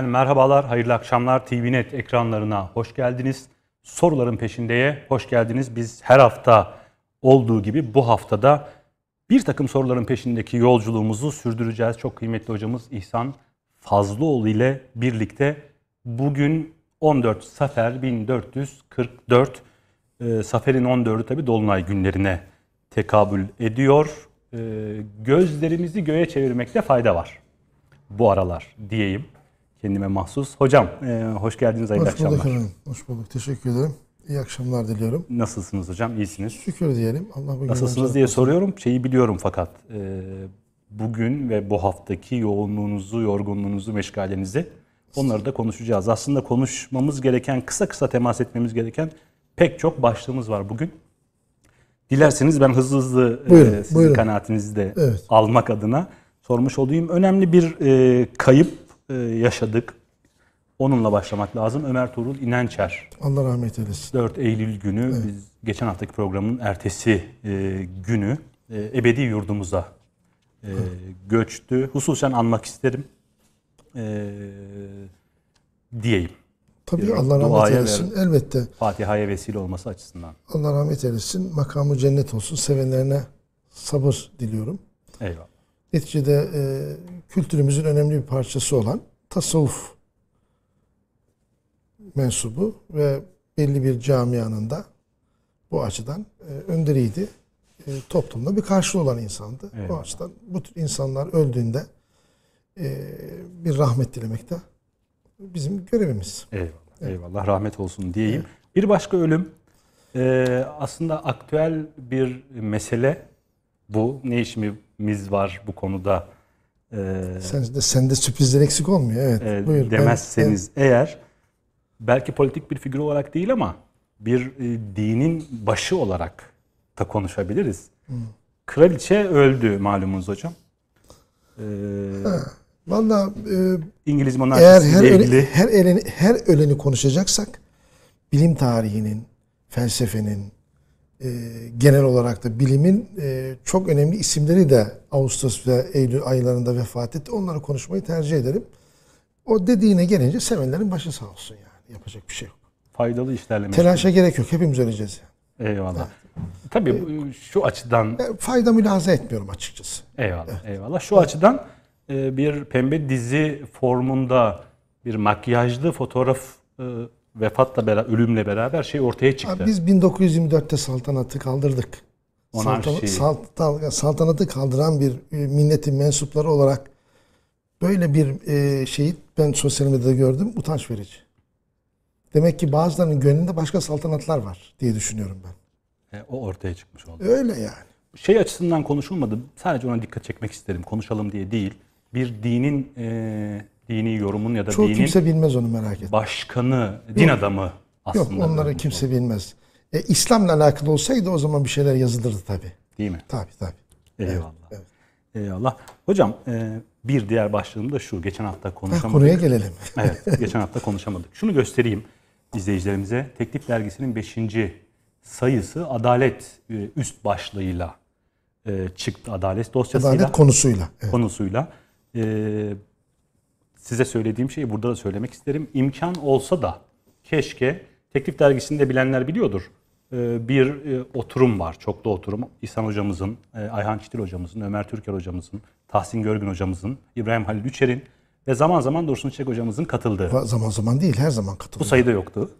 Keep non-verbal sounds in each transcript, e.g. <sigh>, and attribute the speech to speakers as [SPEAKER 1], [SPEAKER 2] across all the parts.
[SPEAKER 1] Efendim merhabalar, hayırlı akşamlar. TVNet ekranlarına hoş geldiniz. Soruların peşindeye hoş geldiniz. Biz her hafta olduğu gibi bu haftada bir takım soruların peşindeki yolculuğumuzu sürdüreceğiz. Çok kıymetli hocamız İhsan Fazlıoğlu ile birlikte bugün 14 Safer 1444 e, Safer'in 14'ü tabi Dolunay günlerine tekabül ediyor. E, gözlerimizi göğe çevirmekte fayda var bu aralar diyeyim kendime mahsus. Hocam e, hoş geldiniz hayırlı
[SPEAKER 2] hoş
[SPEAKER 1] akşamlar.
[SPEAKER 2] Hoş bulduk efendim. Hoş bulduk. Teşekkür ederim. İyi akşamlar diliyorum.
[SPEAKER 1] Nasılsınız hocam? İyisiniz.
[SPEAKER 2] Şükür diyelim. Allah bugün
[SPEAKER 1] Nasılsınız diye soruyorum. Şeyi biliyorum fakat e, bugün ve bu haftaki yoğunluğunuzu, yorgunluğunuzu, meşgalenizi onları da konuşacağız. Aslında konuşmamız gereken, kısa kısa temas etmemiz gereken pek çok başlığımız var bugün. Dilerseniz ben hızlı hızlı
[SPEAKER 2] buyurun,
[SPEAKER 1] e, sizin
[SPEAKER 2] buyurun.
[SPEAKER 1] kanaatinizi de
[SPEAKER 2] Evet.
[SPEAKER 1] almak adına sormuş olayım. Önemli bir e, kayıp e, yaşadık. Onunla başlamak lazım. Ömer Tuğrul İnençer.
[SPEAKER 2] Allah rahmet eylesin.
[SPEAKER 1] 4 Eylül günü biz geçen haftaki programın ertesi e, günü e, ebedi yurdumuza e, göçtü. Hususen anmak isterim e, diyeyim.
[SPEAKER 2] Tabii
[SPEAKER 1] Bir
[SPEAKER 2] Allah rahmet
[SPEAKER 1] duaya
[SPEAKER 2] eylesin. Elbette.
[SPEAKER 1] Fatiha'ya vesile olması açısından.
[SPEAKER 2] Allah rahmet eylesin. Makamı cennet olsun. Sevenlerine sabır diliyorum.
[SPEAKER 1] Eyvallah.
[SPEAKER 2] Neticede e, kültürümüzün önemli bir parçası olan tasavvuf mensubu ve belli bir camianın da bu açıdan e, önderiydi. E, toplumda bir karşılığı olan insandı.
[SPEAKER 1] Evet.
[SPEAKER 2] Bu açıdan bu tür insanlar öldüğünde e, bir rahmet dilemek de bizim görevimiz.
[SPEAKER 1] Eyvallah. Eyvallah. Rahmet olsun diyeyim. Bir başka ölüm e, aslında aktüel bir mesele bu. Ne işimiz var bu konuda? E,
[SPEAKER 2] Sen de sende sürprizler eksik olmuyor. Evet.
[SPEAKER 1] e,
[SPEAKER 2] buyur. Ben-
[SPEAKER 1] demezseniz eğer belki politik bir figür olarak değil ama bir e, dinin başı olarak da konuşabiliriz. Kraliçe öldü malumunuz hocam. E,
[SPEAKER 2] Vallahi e,
[SPEAKER 1] İngiliz
[SPEAKER 2] Eğer
[SPEAKER 1] monarşisiyle
[SPEAKER 2] her
[SPEAKER 1] ilgili
[SPEAKER 2] öle, her öleni, her öleni konuşacaksak bilim tarihinin, felsefenin, e, genel olarak da bilimin e, çok önemli isimleri de Ağustos ve Eylül aylarında vefat etti. Onları konuşmayı tercih ederim. O dediğine gelince sevenlerin başı sağ olsun yani. Yapacak bir şey yok.
[SPEAKER 1] faydalı işlerle meşgul.
[SPEAKER 2] Telaşa gerek yok. Hepimiz öleceğiz. Yani.
[SPEAKER 1] Eyvallah. Tabii bu- şu açıdan
[SPEAKER 2] Ben fayda mülahaza etmiyorum açıkçası.
[SPEAKER 1] eyvallah eyvallah. Şu açıdan e, bir pembe dizi formunda bir makyajlı fotoğraf e, vefatla beraber ölümle beraber şey ortaya çıktı.
[SPEAKER 2] Abi biz 1924'te saltanatı kaldırdık.
[SPEAKER 1] Monarşi.
[SPEAKER 2] Saltanat- salt- saltanatı kaldıran bir e, milletin mensupları olarak böyle bir e, şeyi ben sosyal medyada gördüm. Utanç verici. Demek ki bazılarının gönlünde başka saltanatlar var diye düşünüyorum ben.
[SPEAKER 1] E, o ortaya çıkmış oldu.
[SPEAKER 2] Öyle yani.
[SPEAKER 1] Şey açısından konuşulmadı. Sadece ona dikkat çekmek isterim. Konuşalım diye değil. Bir dinin e, dini yorumun ya da
[SPEAKER 2] Çoğu
[SPEAKER 1] dinin
[SPEAKER 2] kimse bilmez onu merak etme.
[SPEAKER 1] başkanı, din adamı aslında.
[SPEAKER 2] Yok onları kimse
[SPEAKER 1] oldu.
[SPEAKER 2] bilmez. E, İslam'la alakalı olsaydı o zaman bir şeyler yazılırdı tabii.
[SPEAKER 1] Değil mi?
[SPEAKER 2] Tabii tabii.
[SPEAKER 1] Eyvallah.
[SPEAKER 2] evet.
[SPEAKER 1] Eyvallah. Hocam e, bir diğer başlığım da şu. Geçen hafta konuşamadık.
[SPEAKER 2] konuya gelelim. <laughs>
[SPEAKER 1] Evet, geçen hafta konuşamadık. Şunu göstereyim izleyicilerimize. Teklif Dergisi'nin 5. sayısı Adalet e, üst başlığıyla e, çıktı. Adalet dosyasıyla,
[SPEAKER 2] Adalet konusuyla. Evet.
[SPEAKER 1] konusuyla. E, size söylediğim şeyi burada da söylemek isterim. İmkan olsa da keşke Teklif Dergisi'nde bilenler biliyordur. E, bir e, oturum var, çoklu oturum. İhsan hocamızın, e, Ayhan Çitil hocamızın, Ömer Türker hocamızın, Tahsin Görgün hocamızın, İbrahim Halil Üçer'in ve zaman zaman Dursun Çiçek hocamızın katıldığı.
[SPEAKER 2] Zaman zaman değil her zaman
[SPEAKER 1] Bu
[SPEAKER 2] katılıyor.
[SPEAKER 1] sayıda yoktu.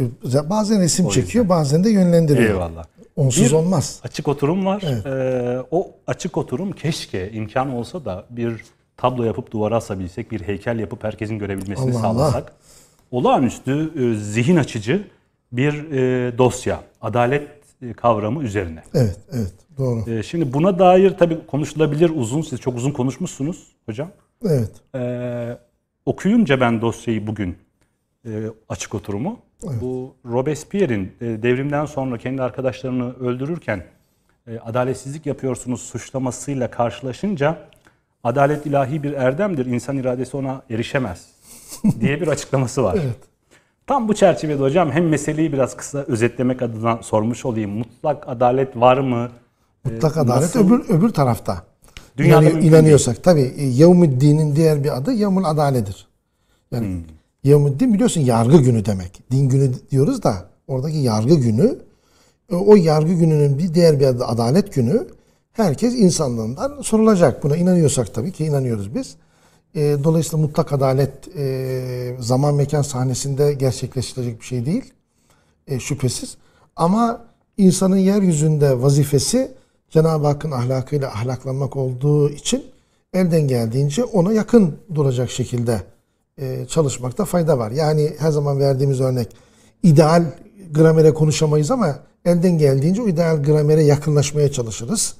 [SPEAKER 2] E, Bazen resim çekiyor bazen de yönlendiriyor.
[SPEAKER 1] Eyvallah.
[SPEAKER 2] Onsuz
[SPEAKER 1] Bir-
[SPEAKER 2] olmaz.
[SPEAKER 1] Açık oturum var. Ee, o açık oturum keşke imkan olsa da bir tablo yapıp duvara asabilsek, bir heykel yapıp herkesin görebilmesini
[SPEAKER 2] Allah
[SPEAKER 1] sağlasak. Olağanüstü e, zihin açıcı bir e, dosya. Adalet e, kavramı üzerine.
[SPEAKER 2] Evet, evet. Doğru.
[SPEAKER 1] E, şimdi buna dair tabii konuşulabilir uzun. Siz çok uzun konuşmuşsunuz hocam.
[SPEAKER 2] Evet.
[SPEAKER 1] Ee, okuyunca ben dosyayı bugün e, açık oturumu bu Robespierre'in e, devrimden sonra kendi arkadaşlarını öldürürken e, adaletsizlik yapıyorsunuz suçlamasıyla karşılaşınca adalet ilahi bir erdemdir insan iradesi ona erişemez <laughs> diye bir açıklaması var.
[SPEAKER 2] Evet.
[SPEAKER 1] Tam bu çerçevede hocam hem meseleyi biraz kısa özetlemek adına sormuş olayım. Mutlak adalet var mı? Ee,
[SPEAKER 2] Mutlak adalet
[SPEAKER 1] nasıl-
[SPEAKER 2] öbür öbür tarafta.
[SPEAKER 1] Dünyada
[SPEAKER 2] İnanıyor- inanıyorsak tabii Yevmüddin'in diğer bir adı Yevmül Adaledir. Yani Yevmuddin biliyorsun yargı günü demek. Din günü diyoruz da oradaki yargı günü e, o yargı gününün bir diğer bir adı adalet günü. Herkes insanlığından sorulacak. Buna inanıyorsak tabii ki inanıyoruz biz. E, dolayısıyla mutlak adalet e, zaman mekan sahnesinde gerçekleştirecek bir şey değil. E, şüphesiz. Ama insanın yeryüzünde vazifesi Cenab-ı Hakk'ın ahlakıyla ahlaklanmak olduğu için elden geldiğince ona yakın duracak şekilde e, çalışmakta fayda var. Yani her zaman verdiğimiz örnek ideal gramere konuşamayız ama elden geldiğince o ideal gramere yakınlaşmaya çalışırız.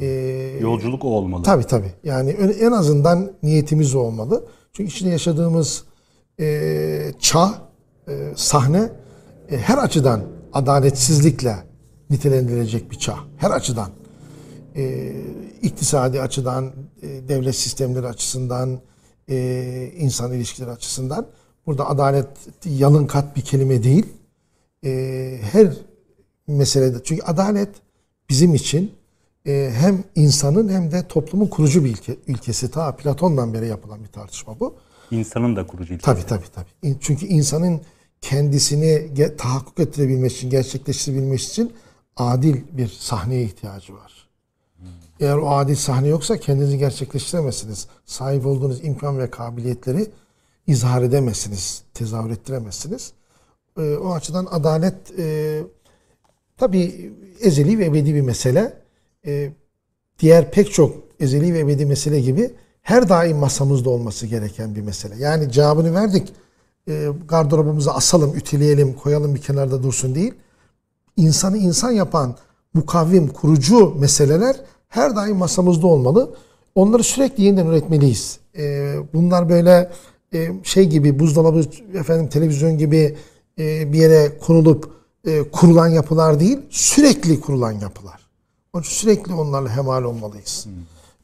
[SPEAKER 2] E,
[SPEAKER 1] Yolculuk o olmalı.
[SPEAKER 2] Tabii tabii. Yani en azından niyetimiz o olmalı. Çünkü içinde yaşadığımız e, çağ, e, sahne e, her açıdan adaletsizlikle nitelendirilecek bir çağ. Her açıdan. E, iktisadi açıdan, e, devlet sistemleri açısından, e, insan ilişkileri açısından. Burada adalet yalın kat bir kelime değil. E, her meselede. Çünkü adalet bizim için e, hem insanın hem de toplumun kurucu bir ilke, ilkesi. Ta Platon'dan beri yapılan bir tartışma bu.
[SPEAKER 1] İnsanın da kurucu ilkesi.
[SPEAKER 2] Tabii tabii tabii. Çünkü insanın kendisini tahakkuk ettirebilmesi için, gerçekleştirebilmesi için adil bir sahneye ihtiyacı var. Eğer o adil sahne yoksa kendinizi gerçekleştiremezsiniz. Sahip olduğunuz imkan ve kabiliyetleri izhar edemezsiniz, tezahür ettiremezsiniz. Ee, o açıdan adalet e, tabii ezeli ve ebedi bir mesele. Ee, diğer pek çok ezeli ve ebedi mesele gibi her daim masamızda olması gereken bir mesele. Yani cevabını verdik. E, gardırobumuza asalım, ütüleyelim, koyalım bir kenarda dursun değil. İnsanı insan yapan mukavvim, kurucu meseleler her daim masamızda olmalı. Onları sürekli yeniden üretmeliyiz. E, bunlar böyle e, şey gibi buzdolabı, efendim televizyon gibi e, bir yere konulup e, kurulan yapılar değil, sürekli kurulan yapılar. Onun için sürekli onlarla hemal olmalıyız.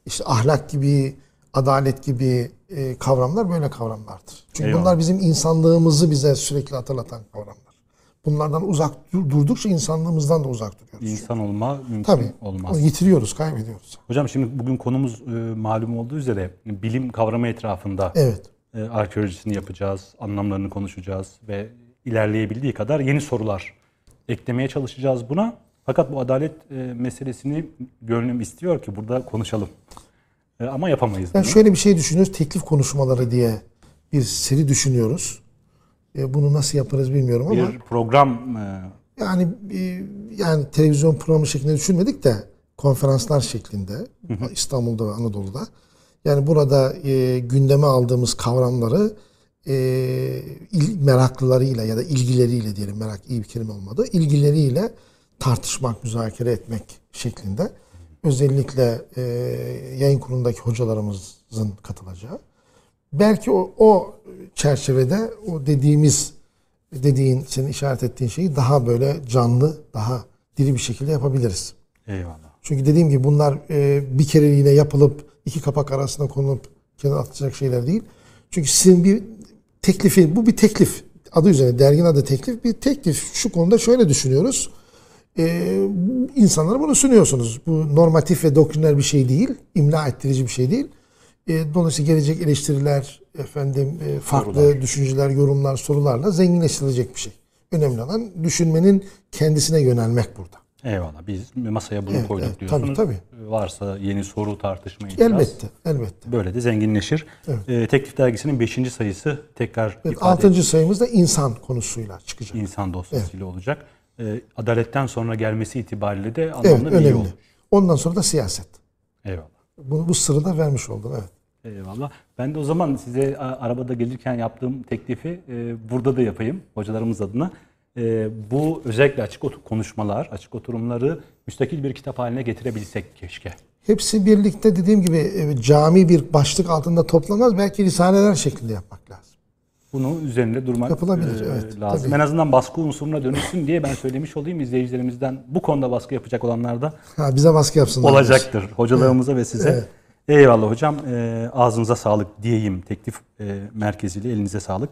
[SPEAKER 2] İşte ahlak gibi, adalet gibi e, kavramlar böyle kavramlardır. Çünkü
[SPEAKER 1] Eyvallah.
[SPEAKER 2] bunlar bizim insanlığımızı bize sürekli hatırlatan kavramlar. Bunlardan uzak dur- durdukça insanlığımızdan da uzak duruyoruz.
[SPEAKER 1] İnsan olma mümkün
[SPEAKER 2] Tabii.
[SPEAKER 1] olmaz.
[SPEAKER 2] Yitiriyoruz, kaybediyoruz.
[SPEAKER 1] Hocam şimdi bugün konumuz e, malum olduğu üzere bilim kavramı etrafında
[SPEAKER 2] Evet.
[SPEAKER 1] e, arkeolojisini yapacağız, anlamlarını konuşacağız ve ilerleyebildiği kadar yeni sorular eklemeye çalışacağız buna. Fakat bu adalet e, meselesini gönlüm istiyor ki burada konuşalım. E, ama yapamayız
[SPEAKER 2] Yani
[SPEAKER 1] bunu.
[SPEAKER 2] şöyle bir şey düşünüyoruz. Teklif konuşmaları diye bir seri düşünüyoruz. E, bunu nasıl yaparız bilmiyorum ama
[SPEAKER 1] Bir program
[SPEAKER 2] yani yani televizyon programı şeklinde düşünmedik de konferanslar şeklinde İstanbul'da ve Anadolu'da. Yani burada e, gündeme aldığımız kavramları e, il, meraklılarıyla ya da ilgileriyle diyelim merak iyi bir kelime olmadı. ilgileriyle tartışmak, müzakere etmek şeklinde. Özellikle e, yayın kurulundaki hocalarımızın katılacağı. Belki o, o çerçevede o dediğimiz dediğin, senin işaret ettiğin şeyi daha böyle canlı, daha diri bir şekilde yapabiliriz.
[SPEAKER 1] eyvallah.
[SPEAKER 2] Çünkü dediğim gibi bunlar e, bir kereliğine yapılıp iki kapak arasına konulup kenara atılacak şeyler değil. Çünkü sizin bir teklifi, bu bir teklif. Adı üzerine, dergin adı teklif. Bir teklif. Şu konuda şöyle düşünüyoruz. E, insanlara bunu sunuyorsunuz. Bu normatif ve doktriner bir şey değil. imla ettirici bir şey değil. E, dolayısıyla gelecek eleştiriler, efendim e, farklı
[SPEAKER 1] Sorular.
[SPEAKER 2] düşünceler, yorumlar, sorularla zenginleştirilecek bir şey. Önemli olan düşünmenin kendisine yönelmek burada.
[SPEAKER 1] Eyvallah. Biz masaya bunu
[SPEAKER 2] Evet,
[SPEAKER 1] koyduk
[SPEAKER 2] evet.
[SPEAKER 1] diyorsunuz.
[SPEAKER 2] Tabii,
[SPEAKER 1] Varsa yeni soru tartışma itiraz.
[SPEAKER 2] Elbette, elbette.
[SPEAKER 1] Böyle de zenginleşir. E, Teklif Dergisi'nin 5. sayısı tekrar
[SPEAKER 2] Evet,
[SPEAKER 1] ifade
[SPEAKER 2] altıncı sayımız da insan konusuyla çıkacak.
[SPEAKER 1] insan dosyasıyla olacak. E, adaletten sonra gelmesi itibariyle de anlamlı
[SPEAKER 2] Evet,
[SPEAKER 1] bir
[SPEAKER 2] önemli.
[SPEAKER 1] olur.
[SPEAKER 2] Ondan sonra da siyaset.
[SPEAKER 1] Eyvallah.
[SPEAKER 2] Bunu bu sırrı da vermiş oldun evet.
[SPEAKER 1] Eyvallah. Ben de o zaman size arabada gelirken yaptığım teklifi e, burada da yapayım hocalarımız adına. E, bu özellikle açık otu- konuşmalar, açık oturumları müstakil bir kitap haline getirebilsek keşke.
[SPEAKER 2] Hepsi birlikte dediğim gibi e, cami bir başlık altında toplanmaz. Belki risaleler şeklinde yapmak lazım.
[SPEAKER 1] Bunu üzerinde durmak
[SPEAKER 2] Yapılabilir,
[SPEAKER 1] e,
[SPEAKER 2] evet,
[SPEAKER 1] lazım.
[SPEAKER 2] tabii.
[SPEAKER 1] En azından baskı unsuruna dönüşsün diye ben söylemiş olayım izleyicilerimizden. Bu konuda baskı yapacak olanlar da
[SPEAKER 2] Ha, bize baskı yapsınlar.
[SPEAKER 1] olacaktır hocalarımıza ve size.
[SPEAKER 2] Evet.
[SPEAKER 1] Eyvallah hocam. E, ağzınıza sağlık diyeyim teklif e, merkeziyle elinize sağlık.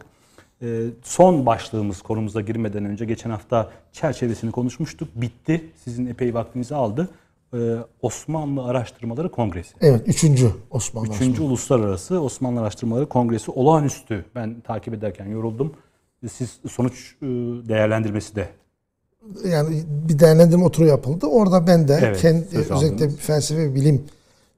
[SPEAKER 1] E, son başlığımız konumuza girmeden önce geçen hafta çerçevesini konuşmuştuk. Bitti. Sizin epey vaktinizi aldı. E, Osmanlı Araştırmaları Kongresi.
[SPEAKER 2] Evet, üçüncü Osmanlı
[SPEAKER 1] Üçüncü Uluslararası Osmanlı Araştırmaları Kongresi olağanüstü. Ben takip ederken yoruldum. Siz sonuç e, değerlendirmesi de
[SPEAKER 2] Yani bir değerlendirme oturu yapıldı. Orada ben de
[SPEAKER 1] Evet,
[SPEAKER 2] kendi, özellikle
[SPEAKER 1] aldınız.
[SPEAKER 2] felsefe ve bilim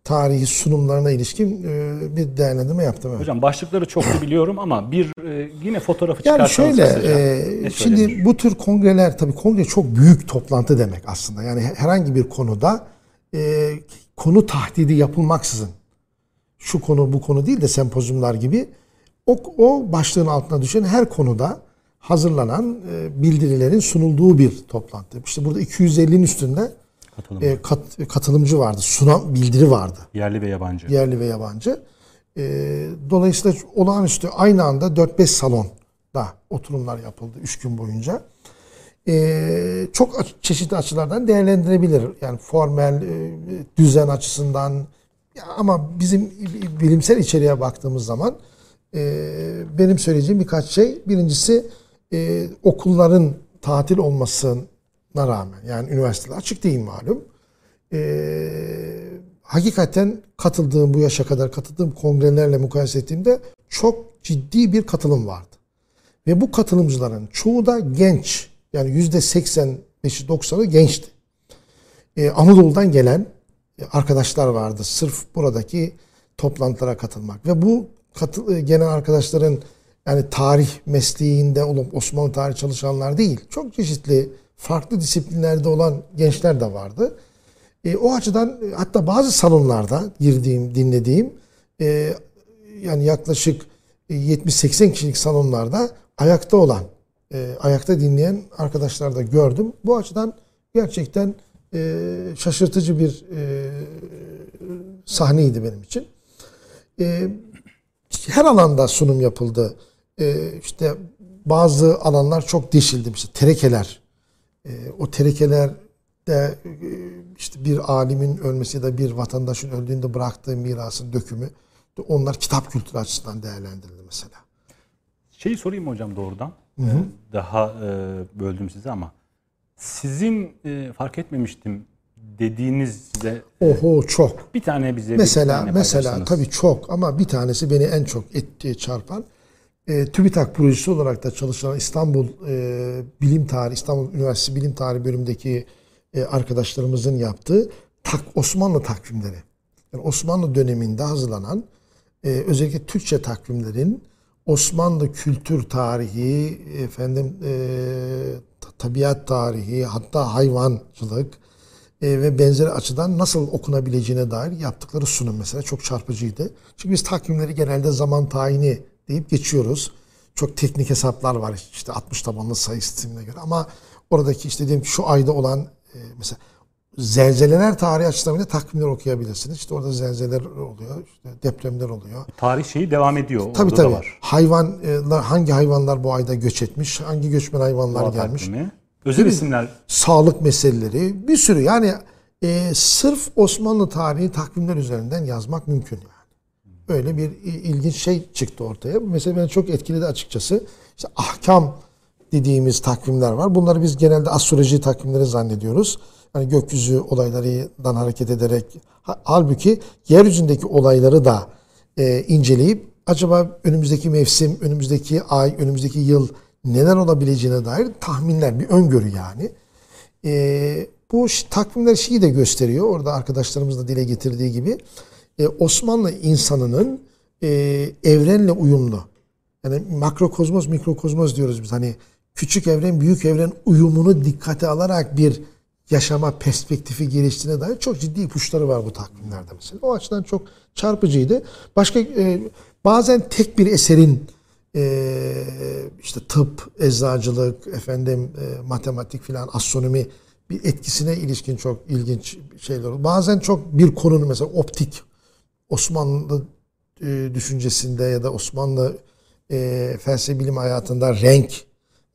[SPEAKER 2] tarihi sunumlarına ilişkin e, bir değerlendirme yaptım. Evet.
[SPEAKER 1] Hocam başlıkları çok da biliyorum ama bir e, yine fotoğrafı
[SPEAKER 2] Yani
[SPEAKER 1] çıkarsanız
[SPEAKER 2] şöyle, e, şimdi bu tür kongreler tabii kongre çok büyük toplantı demek aslında. Yani herhangi bir konuda e, konu tahdidi yapılmaksızın şu konu bu konu değil de sempozyumlar gibi o, o başlığın altına düşen her konuda hazırlanan e, bildirilerin sunulduğu bir toplantı. İşte burada 250'nin üstünde
[SPEAKER 1] Katılım.
[SPEAKER 2] e, kat- katılımcı vardı, sunan bildiri vardı
[SPEAKER 1] Yerli ve yabancı.
[SPEAKER 2] yerli ve yabancı. Ee, dolayısıyla olağanüstü aynı anda 4-5 salonda oturumlar yapıldı 3 gün boyunca. Ee, çok çeşitli açılardan değerlendirebilir. Yani formel, e, düzen açısından Ya ama bizim bilimsel içeriğe baktığımız zaman e, benim söyleyeceğim birkaç şey. Birincisi e, okulların tatil olmasına rağmen yani üniversiteler açık değil malum. Ee, hakikaten katıldığım bu yaşa kadar katıldığım kongrelerle mukayese ettiğimde çok ciddi bir katılım vardı. Ve bu katılımcıların çoğu da genç. Yani yüzde 85'i 90'ı gençti. Ee, Anadolu'dan gelen arkadaşlar vardı. Sırf buradaki toplantılara katılmak. Ve bu katı, gelen arkadaşların yani tarih mesleğinde olup Osmanlı tarih çalışanlar değil. Çok çeşitli farklı disiplinlerde olan gençler de vardı. E, o açıdan e, hatta bazı salonlarda girdiğim, dinlediğim e, yani yaklaşık e, 70-80 kişilik salonlarda ayakta olan, e, ayakta dinleyen arkadaşlar da gördüm. Bu açıdan gerçekten e, şaşırtıcı bir e, sahneydi benim için. E, her alanda sunum yapıldı. E, işte bazı alanlar çok deşildi. İşte terekeler. E, o terekeler de e, işte bir alimin ölmesi ya da bir vatandaşın öldüğünde bıraktığı mirasın dökümü onlar kitap kültürü açısından değerlendirildi mesela.
[SPEAKER 1] Şeyi sorayım hocam doğrudan? Ee, Daha e, böldüm sizi ama sizin e, fark etmemiştim dediğiniz size
[SPEAKER 2] Oho çok.
[SPEAKER 1] bir tane bize bir
[SPEAKER 2] Mesela
[SPEAKER 1] tane
[SPEAKER 2] mesela tabii çok ama bir tanesi beni en çok etti çarpan e, TÜBİTAK projesi olarak da çalışan İstanbul e, Bilim Tarihi İstanbul Üniversitesi Bilim Tarihi bölümündeki e, arkadaşlarımızın yaptığı tak, Osmanlı takvimleri. Yani Osmanlı döneminde hazırlanan e, özellikle Türkçe takvimlerin Osmanlı kültür tarihi, efendim e, ta- tabiat tarihi, hatta hayvancılık e, ve benzeri açıdan nasıl okunabileceğine dair yaptıkları sunum mesela çok çarpıcıydı. Çünkü biz takvimleri genelde zaman tayini deyip geçiyoruz. Çok teknik hesaplar var işte 60 tabanlı sayı sistemine göre ama oradaki işte diyelim ki şu ayda olan e, mesela zelzeleler tarihi açısından takvimler okuyabilirsiniz. İşte orada zelzeleler oluyor, işte depremler oluyor.
[SPEAKER 1] tarih şeyi devam ediyor.
[SPEAKER 2] Tabii
[SPEAKER 1] Orada da
[SPEAKER 2] tabii.
[SPEAKER 1] var.
[SPEAKER 2] Hayvanlar hangi hayvanlar bu ayda göç etmiş, hangi göçmen hayvanlar
[SPEAKER 1] Doğa
[SPEAKER 2] gelmiş,
[SPEAKER 1] takvimi. Özel
[SPEAKER 2] mi?
[SPEAKER 1] isimler
[SPEAKER 2] sağlık meseleleri bir sürü yani e, sırf Osmanlı tarihi takvimler üzerinden yazmak mümkün yani. Öyle bir ilginç şey çıktı ortaya. Mesela beni çok etkiledi açıkçası. İşte ahkam dediğimiz takvimler var. Bunları biz genelde astroloji takvimleri zannediyoruz. Hani gökyüzü olaylarından hareket ederek ha- halbuki yeryüzündeki olayları da e, inceleyip acaba önümüzdeki mevsim, önümüzdeki ay, önümüzdeki yıl neler olabileceğine dair tahminler, bir öngörü yani. E, bu takvimler şeyi de gösteriyor. Orada arkadaşlarımız da dile getirdiği gibi e, Osmanlı insanının e, evrenle uyumlu. Yani makrokozmos, mikrokozmos diyoruz biz. Hani küçük evren, büyük evren uyumunu dikkate alarak bir yaşama perspektifi geliştiğine dair çok ciddi ipuçları var bu takvimlerde mesela. O açıdan çok çarpıcıydı. Başka e, bazen tek bir eserin işte tıp, eczacılık, efendim matematik filan, astronomi bir etkisine ilişkin çok ilginç şeyler. Bazen çok bir konunun mesela optik Osmanlı e, düşüncesinde ya da Osmanlı e, felsefe bilim hayatında renk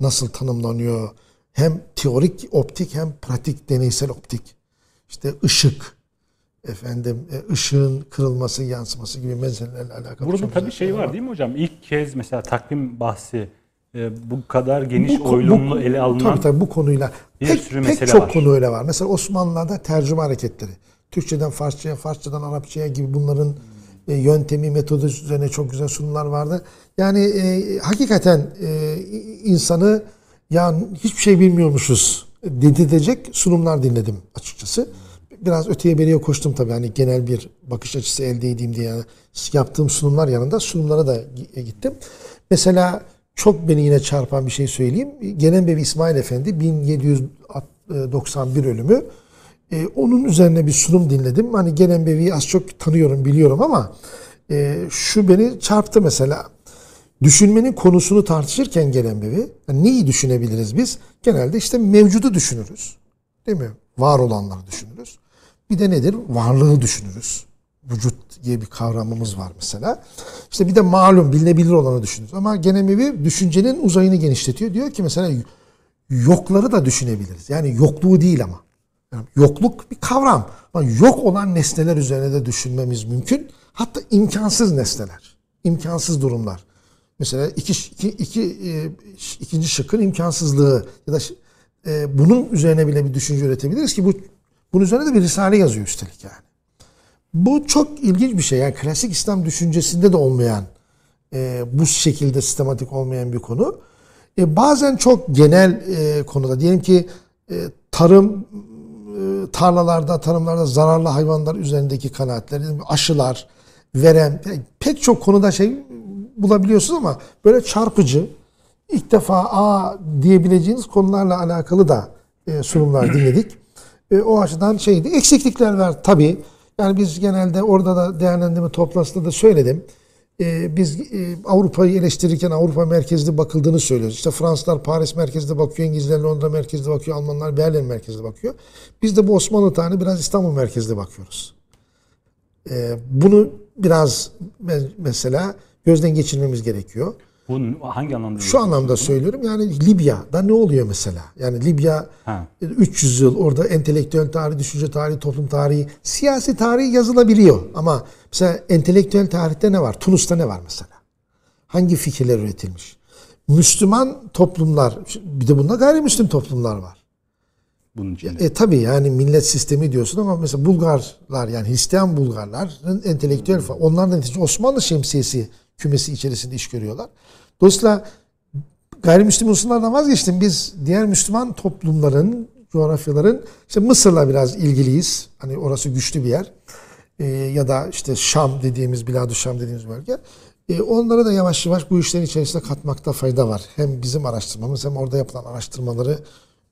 [SPEAKER 2] nasıl tanımlanıyor? Hem teorik optik hem pratik deneysel optik. İşte ışık, efendim e, ışığın kırılması, yansıması gibi meselelerle alakalı.
[SPEAKER 1] Burada tabii şey var değil mi hocam? İlk kez mesela takvim bahsi e, bu kadar geniş
[SPEAKER 2] Bu-
[SPEAKER 1] oylumlu
[SPEAKER 2] bu-
[SPEAKER 1] ele alınan
[SPEAKER 2] tabii, tabii bu konuyla pek, pek çok
[SPEAKER 1] var.
[SPEAKER 2] konu öyle var. Mesela Osmanlılar'da tercüme hareketleri. Türkçeden Farsçaya, Farsçadan Arapçaya gibi bunların e, yöntemi, metodu üzerine çok güzel sunumlar vardı. Yani e, hakikaten e, insanı ya hiçbir şey bilmiyormuşuz dedirtecek sunumlar dinledim açıkçası. Biraz öteye beriye koştum tabii hani genel bir bakış açısı elde edeyim diye yani yaptığım sunumlar yanında sunumlara da gi- gittim. Mesela çok beni yine çarpan bir şey söyleyeyim. Genenbevi İsmail Efendi 1791 ölümü. E, onun üzerine bir sunum dinledim. Hani Genenbevi'yi az çok tanıyorum, biliyorum ama e, şu beni çarptı mesela. Düşünmenin konusunu tartışırken Genenbevi, yani neyi düşünebiliriz biz? Genelde işte mevcudu düşünürüz. Değil mi? Var olanları düşünürüz. Bir de nedir? Varlığı düşünürüz. Vücut diye bir kavramımız var mesela. İşte bir de malum, bilinebilir olanı düşünürüz. Ama Genemevi düşüncenin uzayını genişletiyor. Diyor ki mesela yokları da düşünebiliriz. Yani yokluğu değil ama. Yani yokluk bir kavram. Ama yok olan nesneler üzerine de düşünmemiz mümkün. Hatta imkansız nesneler. imkansız durumlar. Mesela iki, iki, iki, e, ikinci şıkkın imkansızlığı ya da e, bunun üzerine bile bir düşünce üretebiliriz ki bu bunun üzerine de bir risale yazıyor üstelik yani. Bu çok ilginç bir şey. Yani klasik İslam düşüncesinde de olmayan, e, bu şekilde sistematik olmayan bir konu. E, bazen çok genel e, konuda diyelim ki e, tarım tarlalarda, tarımlarda zararlı hayvanlar üzerindeki kanaatler, aşılar, verem, pek çok konuda şey bulabiliyorsunuz ama böyle çarpıcı, ilk defa a diyebileceğiniz konularla alakalı da e, sunumlar <clears throat> dinledik. E, o açıdan şeydi. Eksiklikler var tabii. Yani biz genelde orada da değerlendirme toplantısında da söyledim. E, biz e, Avrupa'yı eleştirirken Avrupa merkezli bakıldığını söylüyoruz. İşte Fransızlar Paris merkezli bakıyor, İngilizler Londra merkezli bakıyor, Almanlar Berlin merkezli bakıyor. Biz de bu Osmanlı tane biraz İstanbul merkezli bakıyoruz. E, bunu biraz me- mesela gözden geçirmemiz gerekiyor.
[SPEAKER 1] Bu hangi anlamda?
[SPEAKER 2] Şu anlamda söylüyorum yani Libya'da ne oluyor mesela? Yani Libya
[SPEAKER 1] Ha.
[SPEAKER 2] 300 yıl orada entelektüel tarih, düşünce tarihi, toplum tarihi, siyasi tarih yazılabiliyor. Ama mesela entelektüel tarihte ne var? Tunus'ta ne var mesela? Hangi fikirler üretilmiş? Müslüman toplumlar, bir de bunda gayrimüslim toplumlar var.
[SPEAKER 1] Bunun içinde.
[SPEAKER 2] E tabii yani millet sistemi diyorsun ama mesela Bulgarlar yani Hristiyan Bulgarların entelektüel falan. Onlar da Osmanlı şemsiyesi kümesi içerisinde iş görüyorlar. Dolayısıyla gayrimüslim unsurlardan vazgeçtim. Biz diğer Müslüman toplumların, coğrafyaların işte Mısır'la biraz ilgiliyiz. Hani orası güçlü bir yer. E, ya da işte Şam dediğimiz, Biladü Şam dediğimiz bölge. E, onlara da yavaş yavaş bu işlerin içerisinde katmakta fayda var. Hem bizim araştırmamız hem orada yapılan araştırmaları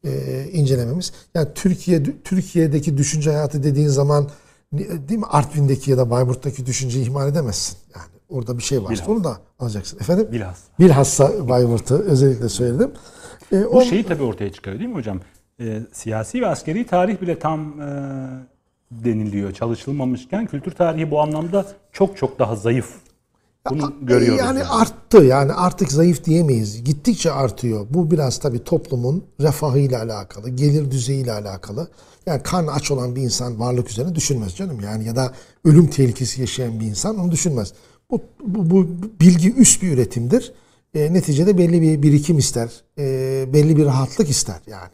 [SPEAKER 2] e, incelememiz. Yani Türkiye Türkiye'deki düşünce hayatı dediğin zaman değil mi Artvin'deki ya da Bayburt'taki düşünceyi ihmal edemezsin. Yani orada bir şey var.
[SPEAKER 1] Bilhassa.
[SPEAKER 2] Onu da alacaksın. Efendim?
[SPEAKER 1] Bilhassa.
[SPEAKER 2] Bilhassa Bayburt'u özellikle söyledim. E,
[SPEAKER 1] Bu
[SPEAKER 2] o-
[SPEAKER 1] şeyi tabii ortaya çıkarıyor değil mi hocam? Ee, siyasi ve askeri tarih bile tam e, deniliyor. Çalışılmamışken kültür tarihi bu anlamda çok çok daha zayıf. Bunu görüyoruz.
[SPEAKER 2] Yani
[SPEAKER 1] yani.
[SPEAKER 2] arttı. Yani artık zayıf diyemeyiz. Gittikçe artıyor. Bu biraz tabii toplumun refahıyla alakalı, gelir düzeyiyle alakalı. Yani karnı aç olan bir insan varlık üzerine düşünmez canım. Yani ya da ölüm tehlikesi yaşayan bir insan onu düşünmez. Bu, bu, bu bilgi üst bir üretimdir. E, neticede belli bir birikim ister. E, belli bir rahatlık ister yani.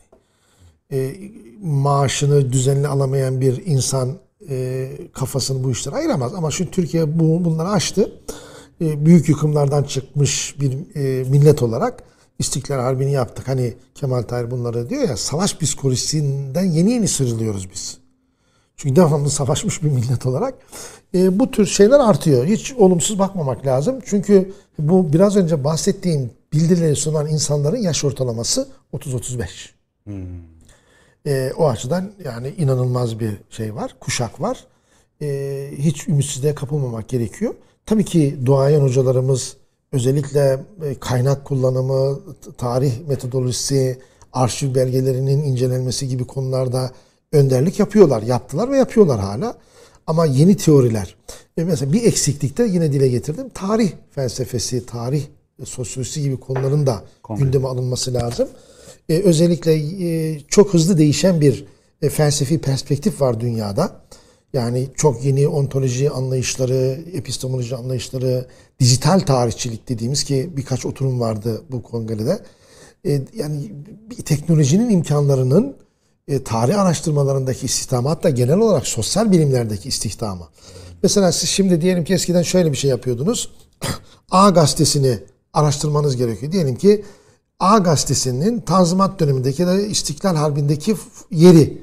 [SPEAKER 2] E, maaşını düzenli alamayan bir insan e, kafasını bu işlere ayıramaz. Ama şu Türkiye bu, bunları aştı. E, büyük yıkımlardan çıkmış bir e, millet olarak İstiklal Harbi'ni yaptık. Hani Kemal Tahir bunları diyor ya savaş psikolojisinden yeni yeni sıyrılıyoruz biz. Çünkü devamlı savaşmış bir millet olarak. E, bu tür şeyler artıyor. Hiç olumsuz bakmamak lazım. Çünkü bu biraz önce bahsettiğim bildirileri sunan insanların yaş ortalaması 30-35. E, o açıdan yani inanılmaz bir şey var, kuşak var. E, hiç ümitsizliğe kapılmamak gerekiyor. Tabii ki duayen hocalarımız özellikle e, kaynak kullanımı, tarih metodolojisi, arşiv belgelerinin incelenmesi gibi konularda önderlik yapıyorlar, yaptılar ve yapıyorlar hala. Ama yeni teoriler, e, mesela bir eksiklikte yine dile getirdim, tarih felsefesi, tarih e, sosyolojisi gibi konuların da gündeme alınması lazım. E, özellikle e, çok hızlı değişen bir e, felsefi perspektif var dünyada. Yani çok yeni ontoloji anlayışları, epistemoloji anlayışları, dijital tarihçilik dediğimiz ki birkaç oturum vardı bu kongrede. E, yani teknolojinin imkanlarının e, tarih araştırmalarındaki istihdamı hatta genel olarak sosyal bilimlerdeki istihdamı. Mesela siz şimdi diyelim ki eskiden şöyle bir şey yapıyordunuz. <clears throat> A gazetesini araştırmanız gerekiyor. Diyelim ki A gazetesinin Tanzimat dönemindeki de İstiklal Harbi'ndeki yeri.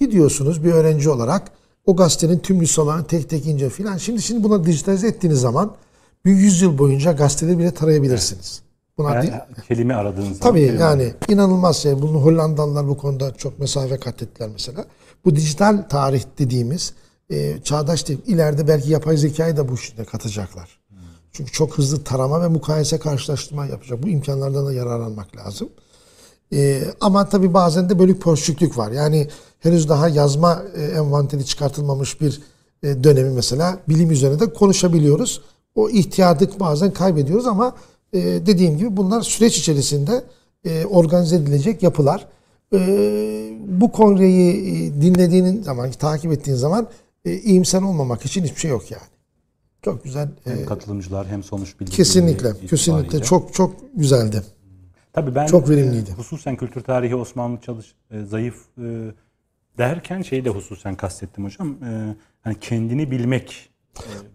[SPEAKER 2] Gidiyorsunuz bir öğrenci olarak o gazetenin tüm nüshalarını tek tek ince filan. Şimdi şimdi buna dijitalize ettiğiniz zaman bir yüzyıl boyunca gazeteleri bile tarayabilirsiniz. Buna
[SPEAKER 1] Yani
[SPEAKER 2] di-
[SPEAKER 1] kelime aradığınız zaman.
[SPEAKER 2] Tabii
[SPEAKER 1] kelime
[SPEAKER 2] yani inanılmaz şey. Bunu Hollandalılar bu konuda çok mesafe kat ettiler mesela. Bu dijital tarih dediğimiz e, çağdaş değil. İleride belki yapay zekayı da bu işine katacaklar. Çünkü çok hızlı tarama ve mukayese karşılaştırma yapacak. Bu imkanlardan da yararlanmak lazım. E, ama tabii bazen de böyle pörçüklük var. Yani henüz daha yazma e, envanteri çıkartılmamış bir e, dönemi mesela bilim üzerine de konuşabiliyoruz. O ihtiyadı bazen kaybediyoruz ama e, dediğim gibi bunlar süreç içerisinde e, organize edilecek yapılar. E, bu kongreyi e, dinlediğin zaman, takip ettiğin zaman e, iyimser olmamak için hiçbir şey yok yani. Çok güzel. e,
[SPEAKER 1] Hem katılımcılar hem sonuç bilgileri
[SPEAKER 2] kesinlikle, kesinlikle çok çok güzeldi.
[SPEAKER 1] Tabii ben
[SPEAKER 2] Çok verimliydi.
[SPEAKER 1] e, hususen kültür tarihi Osmanlı çalış e, zayıf e, derken şeyi de hususen kastettim hocam. E, hani kendini bilmek.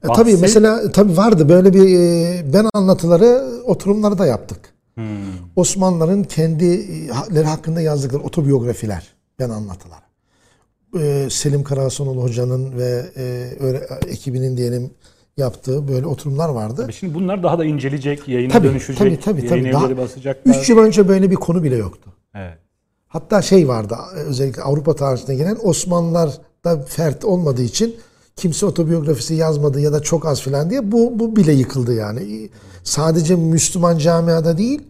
[SPEAKER 2] E, tabii
[SPEAKER 1] bahsi-
[SPEAKER 2] mesela tabii vardı böyle bir e, ben anlatıları oturumları da yaptık.
[SPEAKER 1] Hmm.
[SPEAKER 2] Osmanlıların kendileri hakkında yazdıkları otobiyografiler, ben anlatılar. E, Selim Karahasanoğlu hocanın ve e, ekibinin diyelim yaptığı böyle oturumlar vardı.
[SPEAKER 1] Tabii Şimdi bunlar daha da incelecek, yayına
[SPEAKER 2] Tabii,
[SPEAKER 1] dönüşecek,
[SPEAKER 2] tabii, tabii,
[SPEAKER 1] yayın
[SPEAKER 2] tabii. Daha-
[SPEAKER 1] evleri basacaklar.
[SPEAKER 2] 3 yıl önce böyle bir konu bile yoktu.
[SPEAKER 1] Evet.
[SPEAKER 2] Hatta şey vardı özellikle Avrupa tarihine gelen Osmanlılar'da fert olmadığı için kimse otobiyografisi yazmadı ya da çok az filan diye bu, bu bile yıkıldı yani. Sadece Müslüman camiada değil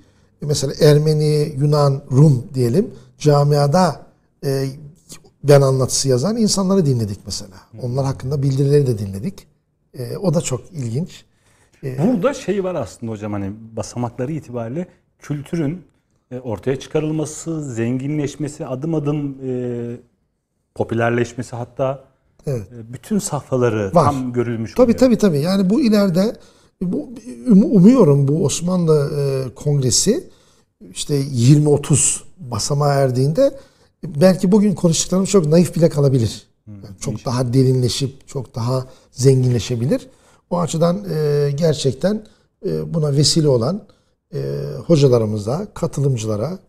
[SPEAKER 2] mesela Ermeni, Yunan, Rum diyelim camiada e, ben anlatısı yazan insanları dinledik mesela. Onlar hakkında bildirileri de dinledik. E, o da çok ilginç.
[SPEAKER 1] Burada şey var aslında hocam hani basamakları itibariyle kültürün e, ortaya çıkarılması, zenginleşmesi, adım adım e, popülerleşmesi hatta
[SPEAKER 2] Evet.
[SPEAKER 1] e, bütün safhaları
[SPEAKER 2] Var.
[SPEAKER 1] tam görülmüş
[SPEAKER 2] Tabii
[SPEAKER 1] oluyor.
[SPEAKER 2] tabii tabii. Yani bu ileride bu um- umuyorum bu Osmanlı e, Kongresi işte 20-30 basamağa erdiğinde belki bugün konuştuklarımız çok naif bile kalabilir. Yani çok daha derinleşip çok daha zenginleşebilir. O açıdan e, gerçekten e, buna vesile olan e, hocalarımıza, katılımcılara,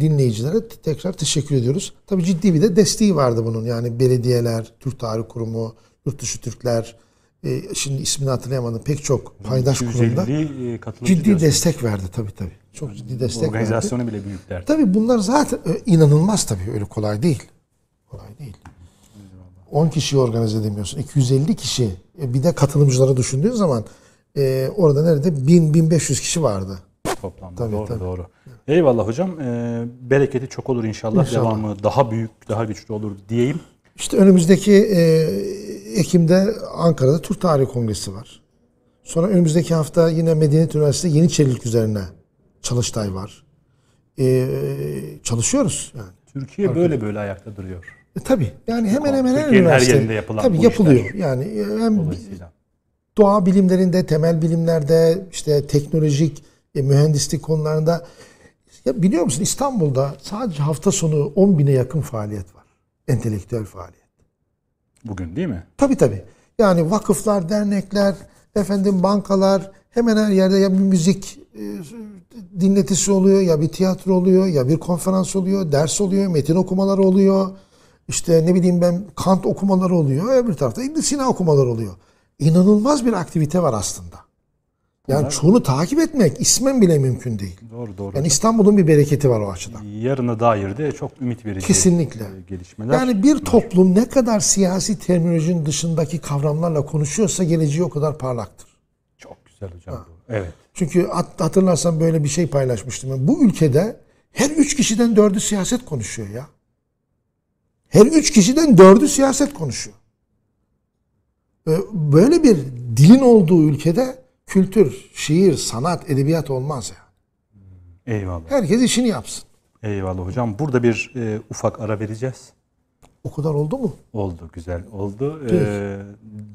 [SPEAKER 2] dinleyicilere tekrar teşekkür ediyoruz. Tabii ciddi bir de desteği vardı bunun. Yani belediyeler, Türk Tarih Kurumu, Yurtdışı Türkler, e, şimdi ismini hatırlayamadım pek çok paydaş kurumda
[SPEAKER 1] 250 e,
[SPEAKER 2] ciddi destek verdi tabii tabii. Çok ciddi destek verdi.
[SPEAKER 1] Organizasyonu bile büyükler.
[SPEAKER 2] Tabii bunlar zaten e, inanılmaz tabii öyle kolay değil. Kolay değil. 10 kişiyi organize edemiyorsun. 250 kişi. E, bir de katılımcıları düşündüğün zaman e, orada nerede 1000-1500 kişi vardı.
[SPEAKER 1] Toplamda.
[SPEAKER 2] Tabii,
[SPEAKER 1] doğru
[SPEAKER 2] tabii.
[SPEAKER 1] doğru. Eyvallah hocam. E, bereketi çok olur inşallah.
[SPEAKER 2] İnşallah.
[SPEAKER 1] Devamı daha büyük, daha güçlü olur diyeyim.
[SPEAKER 2] İşte önümüzdeki e, Ekim'de Ankara'da Türk Tarihi Kongresi var. Sonra önümüzdeki hafta yine Medeniyet Üniversitesi Yeniçerilik üzerine çalıştay var. E, çalışıyoruz yani.
[SPEAKER 1] Türkiye böyle böyle ayakta duruyor.
[SPEAKER 2] E, tabii. Yani hemen hemen her üniversite.
[SPEAKER 1] yerinde yapılan
[SPEAKER 2] tabii yapılıyor.
[SPEAKER 1] işler.
[SPEAKER 2] Yani e, hem doğa bilimlerinde, temel bilimlerde, işte teknolojik, e, mühendislik konularında ya biliyor musun İstanbul'da sadece hafta sonu 10 bine yakın faaliyet var. Entelektüel faaliyet.
[SPEAKER 1] Bugün değil mi?
[SPEAKER 2] Tabii tabii. Yani vakıflar, dernekler, efendim bankalar hemen her yerde ya bir müzik e, dinletisi oluyor, ya bir tiyatro oluyor, ya bir konferans oluyor, ders oluyor, metin okumaları oluyor. İşte ne bileyim ben Kant okumaları oluyor. Öbür tarafta İbn Sina okumaları oluyor. İnanılmaz bir aktivite var aslında. Yani çoğunu takip etmek ismen bile mümkün değil.
[SPEAKER 1] Doğru doğru.
[SPEAKER 2] Yani İstanbul'un bir bereketi var o açıdan.
[SPEAKER 1] Yarına dair de çok ümit verici
[SPEAKER 2] Kesinlikle.
[SPEAKER 1] e, gelişmeler.
[SPEAKER 2] Yani bir toplum ne kadar siyasi terminolojinin dışındaki kavramlarla konuşuyorsa geleceği o kadar parlaktır.
[SPEAKER 1] çok güzel hocam. bu. Evet.
[SPEAKER 2] Çünkü hat- hatırlarsan böyle bir şey paylaşmıştım. ben. Bu ülkede her üç kişiden dördü siyaset konuşuyor ya. Her üç kişiden dördü siyaset konuşuyor. Ee, Böyle bir dilin olduğu ülkede kültür, şiir, sanat, edebiyat olmaz ya.
[SPEAKER 1] Eyvallah.
[SPEAKER 2] Herkes işini yapsın.
[SPEAKER 1] Eyvallah hocam. Burada bir e, ufak ara vereceğiz.
[SPEAKER 2] O kadar oldu mu?
[SPEAKER 1] Oldu, güzel oldu. Ee,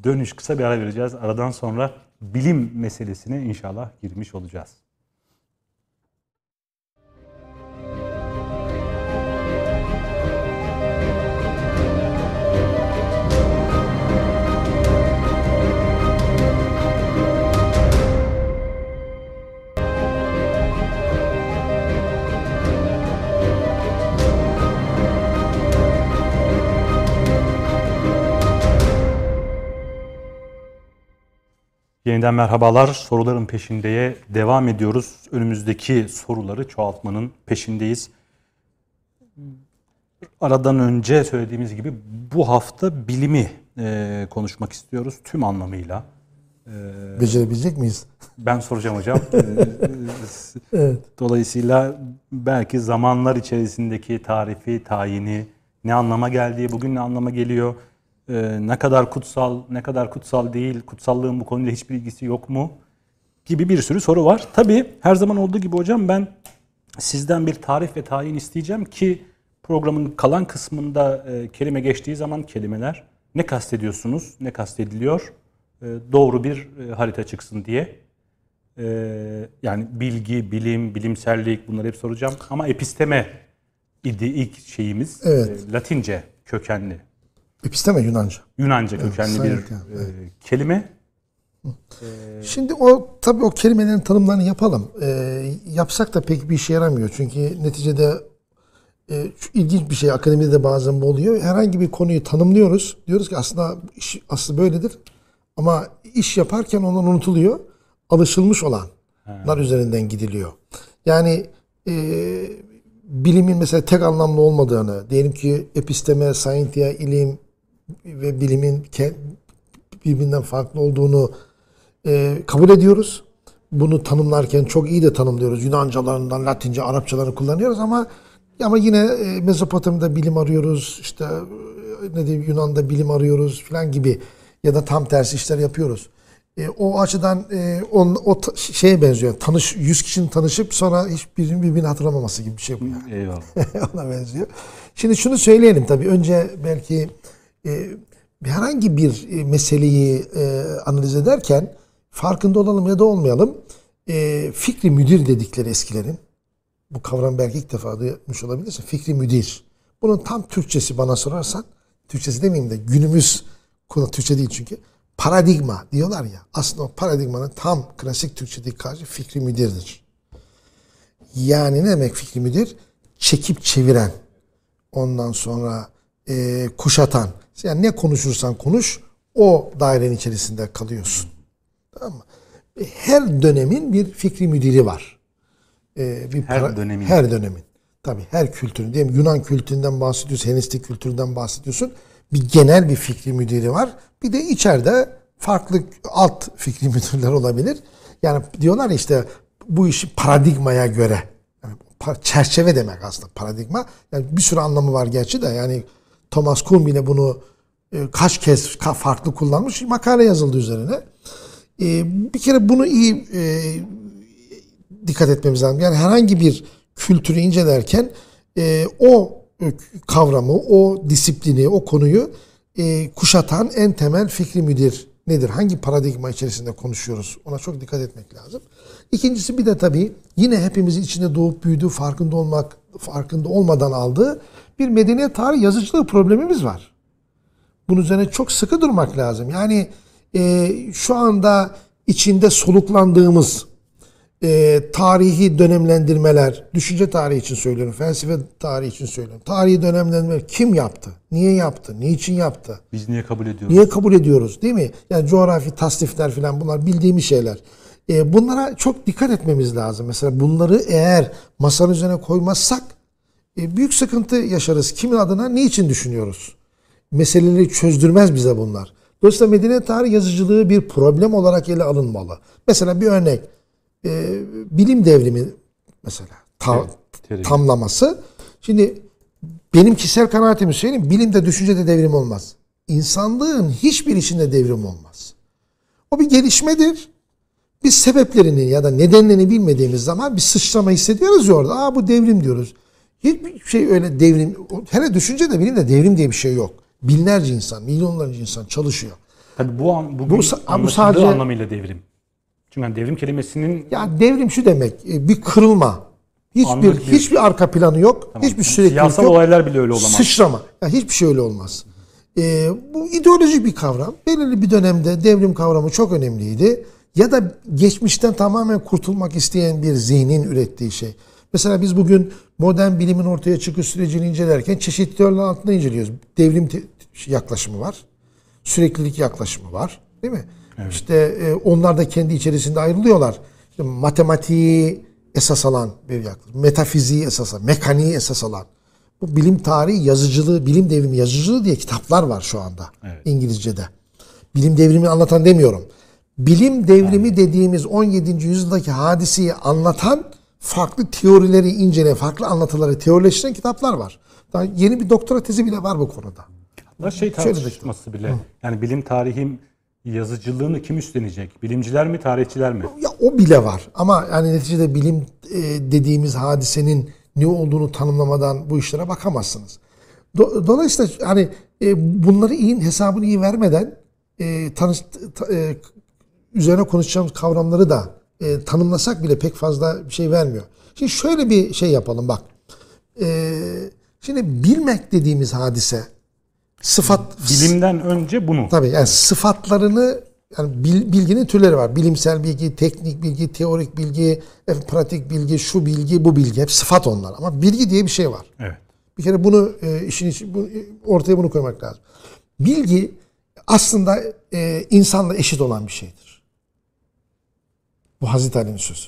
[SPEAKER 1] dönüş kısa bir ara vereceğiz. Aradan sonra bilim meselesine inşallah girmiş olacağız. Yeniden merhabalar. Soruların peşindeye devam ediyoruz. Önümüzdeki soruları çoğaltmanın peşindeyiz. Aradan önce söylediğimiz gibi bu hafta bilimi e, konuşmak istiyoruz tüm anlamıyla.
[SPEAKER 2] Becerebilecek miyiz?
[SPEAKER 1] Ben soracağım hocam. Ee, <laughs>
[SPEAKER 2] Evet.
[SPEAKER 1] Dolayısıyla belki zamanlar içerisindeki tarifi, tayini, ne anlama geldiği, bugün ne anlama geliyor, e, ne kadar kutsal, ne kadar kutsal değil, kutsallığın bu konuyla hiçbir ilgisi yok mu gibi bir sürü soru var. Tabii her zaman olduğu gibi hocam ben sizden bir tarif ve tayin isteyeceğim ki programın kalan kısmında e, kelime geçtiği zaman kelimeler ne kastediyorsunuz, ne kastediliyor, e, doğru bir e, harita çıksın diye. Ee, yani bilgi, bilim, bilimsellik bunları hep soracağım. Ama episteme idi ilk şeyimiz.
[SPEAKER 2] Evet.
[SPEAKER 1] Ee, Latince kökenli,
[SPEAKER 2] Episteme Yunanca.
[SPEAKER 1] Yunanca kökenli bir
[SPEAKER 2] sayın-
[SPEAKER 1] e, kelime.
[SPEAKER 2] Şimdi o tabii o kelimelerin tanımlarını yapalım. Ee, yapsak da pek bir işe yaramıyor. Çünkü neticede e, ilginç bir şey akademide de bazen bu oluyor. Herhangi bir konuyu tanımlıyoruz. Diyoruz ki aslında iş aslı böyledir. Ama iş yaparken ondan unutuluyor. Alışılmış olanlar üzerinden gidiliyor. Yani e, bilimin mesela tek anlamlı olmadığını, diyelim ki episteme, scientia, ilim ve bilimin birbirinden farklı olduğunu e, kabul ediyoruz. Bunu tanımlarken çok iyi de tanımlıyoruz. Yunancalarından Latince, Arapçalarını kullanıyoruz ama ama yine e, Mezopotamya'da bilim arıyoruz. İşte e, ne diyeyim Yunan'da bilim arıyoruz falan gibi ya da tam tersi işler yapıyoruz. E, o açıdan e, on, o şeye benziyor. Tanış 100 kişinin tanışıp sonra hiçbirinin birbirini hatırlamaması gibi bir şey bu yani.
[SPEAKER 1] Eyvallah. <laughs>
[SPEAKER 2] Ona benziyor. Şimdi şunu söyleyelim tabii. Önce belki e, herhangi bir e, meseleyi e, analiz ederken farkında olalım ya da olmayalım. E, fikri müdir dedikleri eskilerin. Bu kavram belki ilk defa duymuş olabilirsin. Fikri müdir. Bunun tam Türkçesi bana sorarsan, Türkçesi demeyeyim de günümüz konu Türkçe değil çünkü. Paradigma diyorlar ya. Aslında o paradigmanın tam klasik Türkçedeki karşı fikri müdirdir. Yani ne demek fikri müdir? Çekip çeviren, ondan sonra e, kuşatan. Yani ne konuşursan konuş, o dairenin içerisinde kalıyorsun. Tamam mı? E, Her dönemin bir fikri müdiri var. E, bir
[SPEAKER 1] Her dönemin.
[SPEAKER 2] Her dönemin. Tabii her kültürün. Diyelim Yunan kültüründen bahsediyorsun, Helenistik kültüründen bahsediyorsun. Bir genel bir fikri müdiri var. Bir de içeride farklı alt fikri <laughs> müdürler olabilir. Yani diyorlar işte bu işi paradigmaya göre. Yani çerçeve demek aslında paradigma. Yani bir sürü anlamı var gerçi de. Yani Thomas Kuhn bile bunu e, kaç kez farklı kullanmış. Makale yazıldı üzerine. E, bir kere bunu iyi e, dikkat etmemiz lazım. Yani herhangi bir kültürü incelerken o kavramı, o disiplini, o konuyu kuşatan en temel fikri müdir nedir? Hangi paradigma içerisinde konuşuyoruz? Ona çok dikkat etmek lazım. İkincisi bir de tabii yine hepimizin içinde doğup büyüdüğü, farkında olmak, farkında olmadan aldığı bir medeniyet tarihi yazıcılığı problemimiz var. Bunun üzerine çok sıkı durmak lazım. Yani e, şu anda içinde soluklandığımız e, tarihi dönemlendirmeler, düşünce tarihi için söylüyorum, felsefe tarihi için söylüyorum. Tarihi dönemlendirmeler kim yaptı? Niye yaptı? Niçin yaptı?
[SPEAKER 1] Biz niye kabul ediyoruz?
[SPEAKER 2] Niye kabul ediyoruz değil mi? Yani coğrafi tasnifler falan bunlar bildiğimiz şeyler. E, bunlara çok dikkat etmemiz lazım. Mesela bunları eğer masanın üzerine koymazsak e, büyük sıkıntı yaşarız. Kimin adına ne için düşünüyoruz? Meseleleri çözdürmez bize bunlar. Dolayısıyla medeniyet tarihi yazıcılığı bir problem olarak ele alınmalı. Mesela bir örnek. e, bilim devrimi mesela ta-
[SPEAKER 1] Evet,
[SPEAKER 2] tamlaması. Şimdi benim kişisel kanaatimi söyleyeyim. Bilimde düşüncede devrim olmaz. İnsanlığın hiçbir işinde devrim olmaz. O bir gelişmedir. Biz sebeplerini ya da nedenlerini bilmediğimiz zaman bir sıçrama hissediyoruz ya orada. Aa bu devrim diyoruz. Hiçbir şey öyle devrim, hele düşünce de bilimde devrim diye bir şey yok. Binlerce insan, milyonlarca insan çalışıyor.
[SPEAKER 1] Tabii bu an bugün
[SPEAKER 2] Bu bu sadece-
[SPEAKER 1] anlamıyla devrim. Çünkü hani devrim kelimesinin
[SPEAKER 2] Ya devrim şu demek, e, bir kırılma. Hiçbir
[SPEAKER 1] bir-
[SPEAKER 2] hiçbir arka planı yok, hiçbir süreklilik
[SPEAKER 1] siyasal
[SPEAKER 2] yok.
[SPEAKER 1] olaylar bile öyle olamaz.
[SPEAKER 2] Sıçrama. Ya hiçbir şey öyle olmaz. Ee, bu ideolojik bir kavram. Belirli bir dönemde devrim kavramı çok önemliydi. Ya da geçmişten tamamen kurtulmak isteyen bir zihnin ürettiği şey. Mesela biz bugün modern bilimin ortaya çıkış sürecini incelerken çeşitli teoriler altında inceliyoruz. Devrim yaklaşımı var. Süreklilik yaklaşımı var. Değil mi? İşte e, onlar da kendi içerisinde ayrılıyorlar. İşte matematiği esas alan bir yaklaşım. Metafiziği esas alan, mekaniği esas alan. Bu bilim tarihi yazıcılığı, bilim devrimi yazıcılığı diye kitaplar var şu anda
[SPEAKER 1] Evet.
[SPEAKER 2] İngilizce'de. Bilim devrimini anlatan demiyorum. Bilim devrimi dediğimiz 17. yüzyıldaki hadiseyi anlatan farklı teorileri inceleyen, farklı anlatıları teorileştiren kitaplar var. Daha yeni bir doktora tezi bile var bu konuda.
[SPEAKER 1] Hatta şey tartışması bile. Yani bilim tarihim yazıcılığını kim üstlenecek? Bilimciler mi, tarihçiler mi?
[SPEAKER 2] Ya o bile var ama yani neticede bilim e, dediğimiz hadisenin ne olduğunu tanımlamadan bu işlere bakamazsınız. Do- dolayısıyla hani e, bunları iyi hesabını iyi vermeden e, tanış, ta- e, üzerine konuşacağımız kavramları da e, tanımlasak bile pek fazla bir şey vermiyor. Şimdi şöyle bir şey yapalım bak. E, şimdi bilmek dediğimiz hadise sıfat
[SPEAKER 1] Bilimden önce bunu.
[SPEAKER 2] Tabii yani sıfatlarını yani bil- bilginin türleri var. Bilimsel bilgi, teknik bilgi, teorik bilgi, e, pratik bilgi, şu bilgi, bu bilgi. Hep sıfat onlar. Ama bilgi diye bir şey var.
[SPEAKER 1] Evet.
[SPEAKER 2] Bir kere bunu e, işin bu, ortaya bunu koymak lazım. Bilgi aslında e, insanla eşit olan bir şeydir. Bu Hazreti Ali'nin sözü.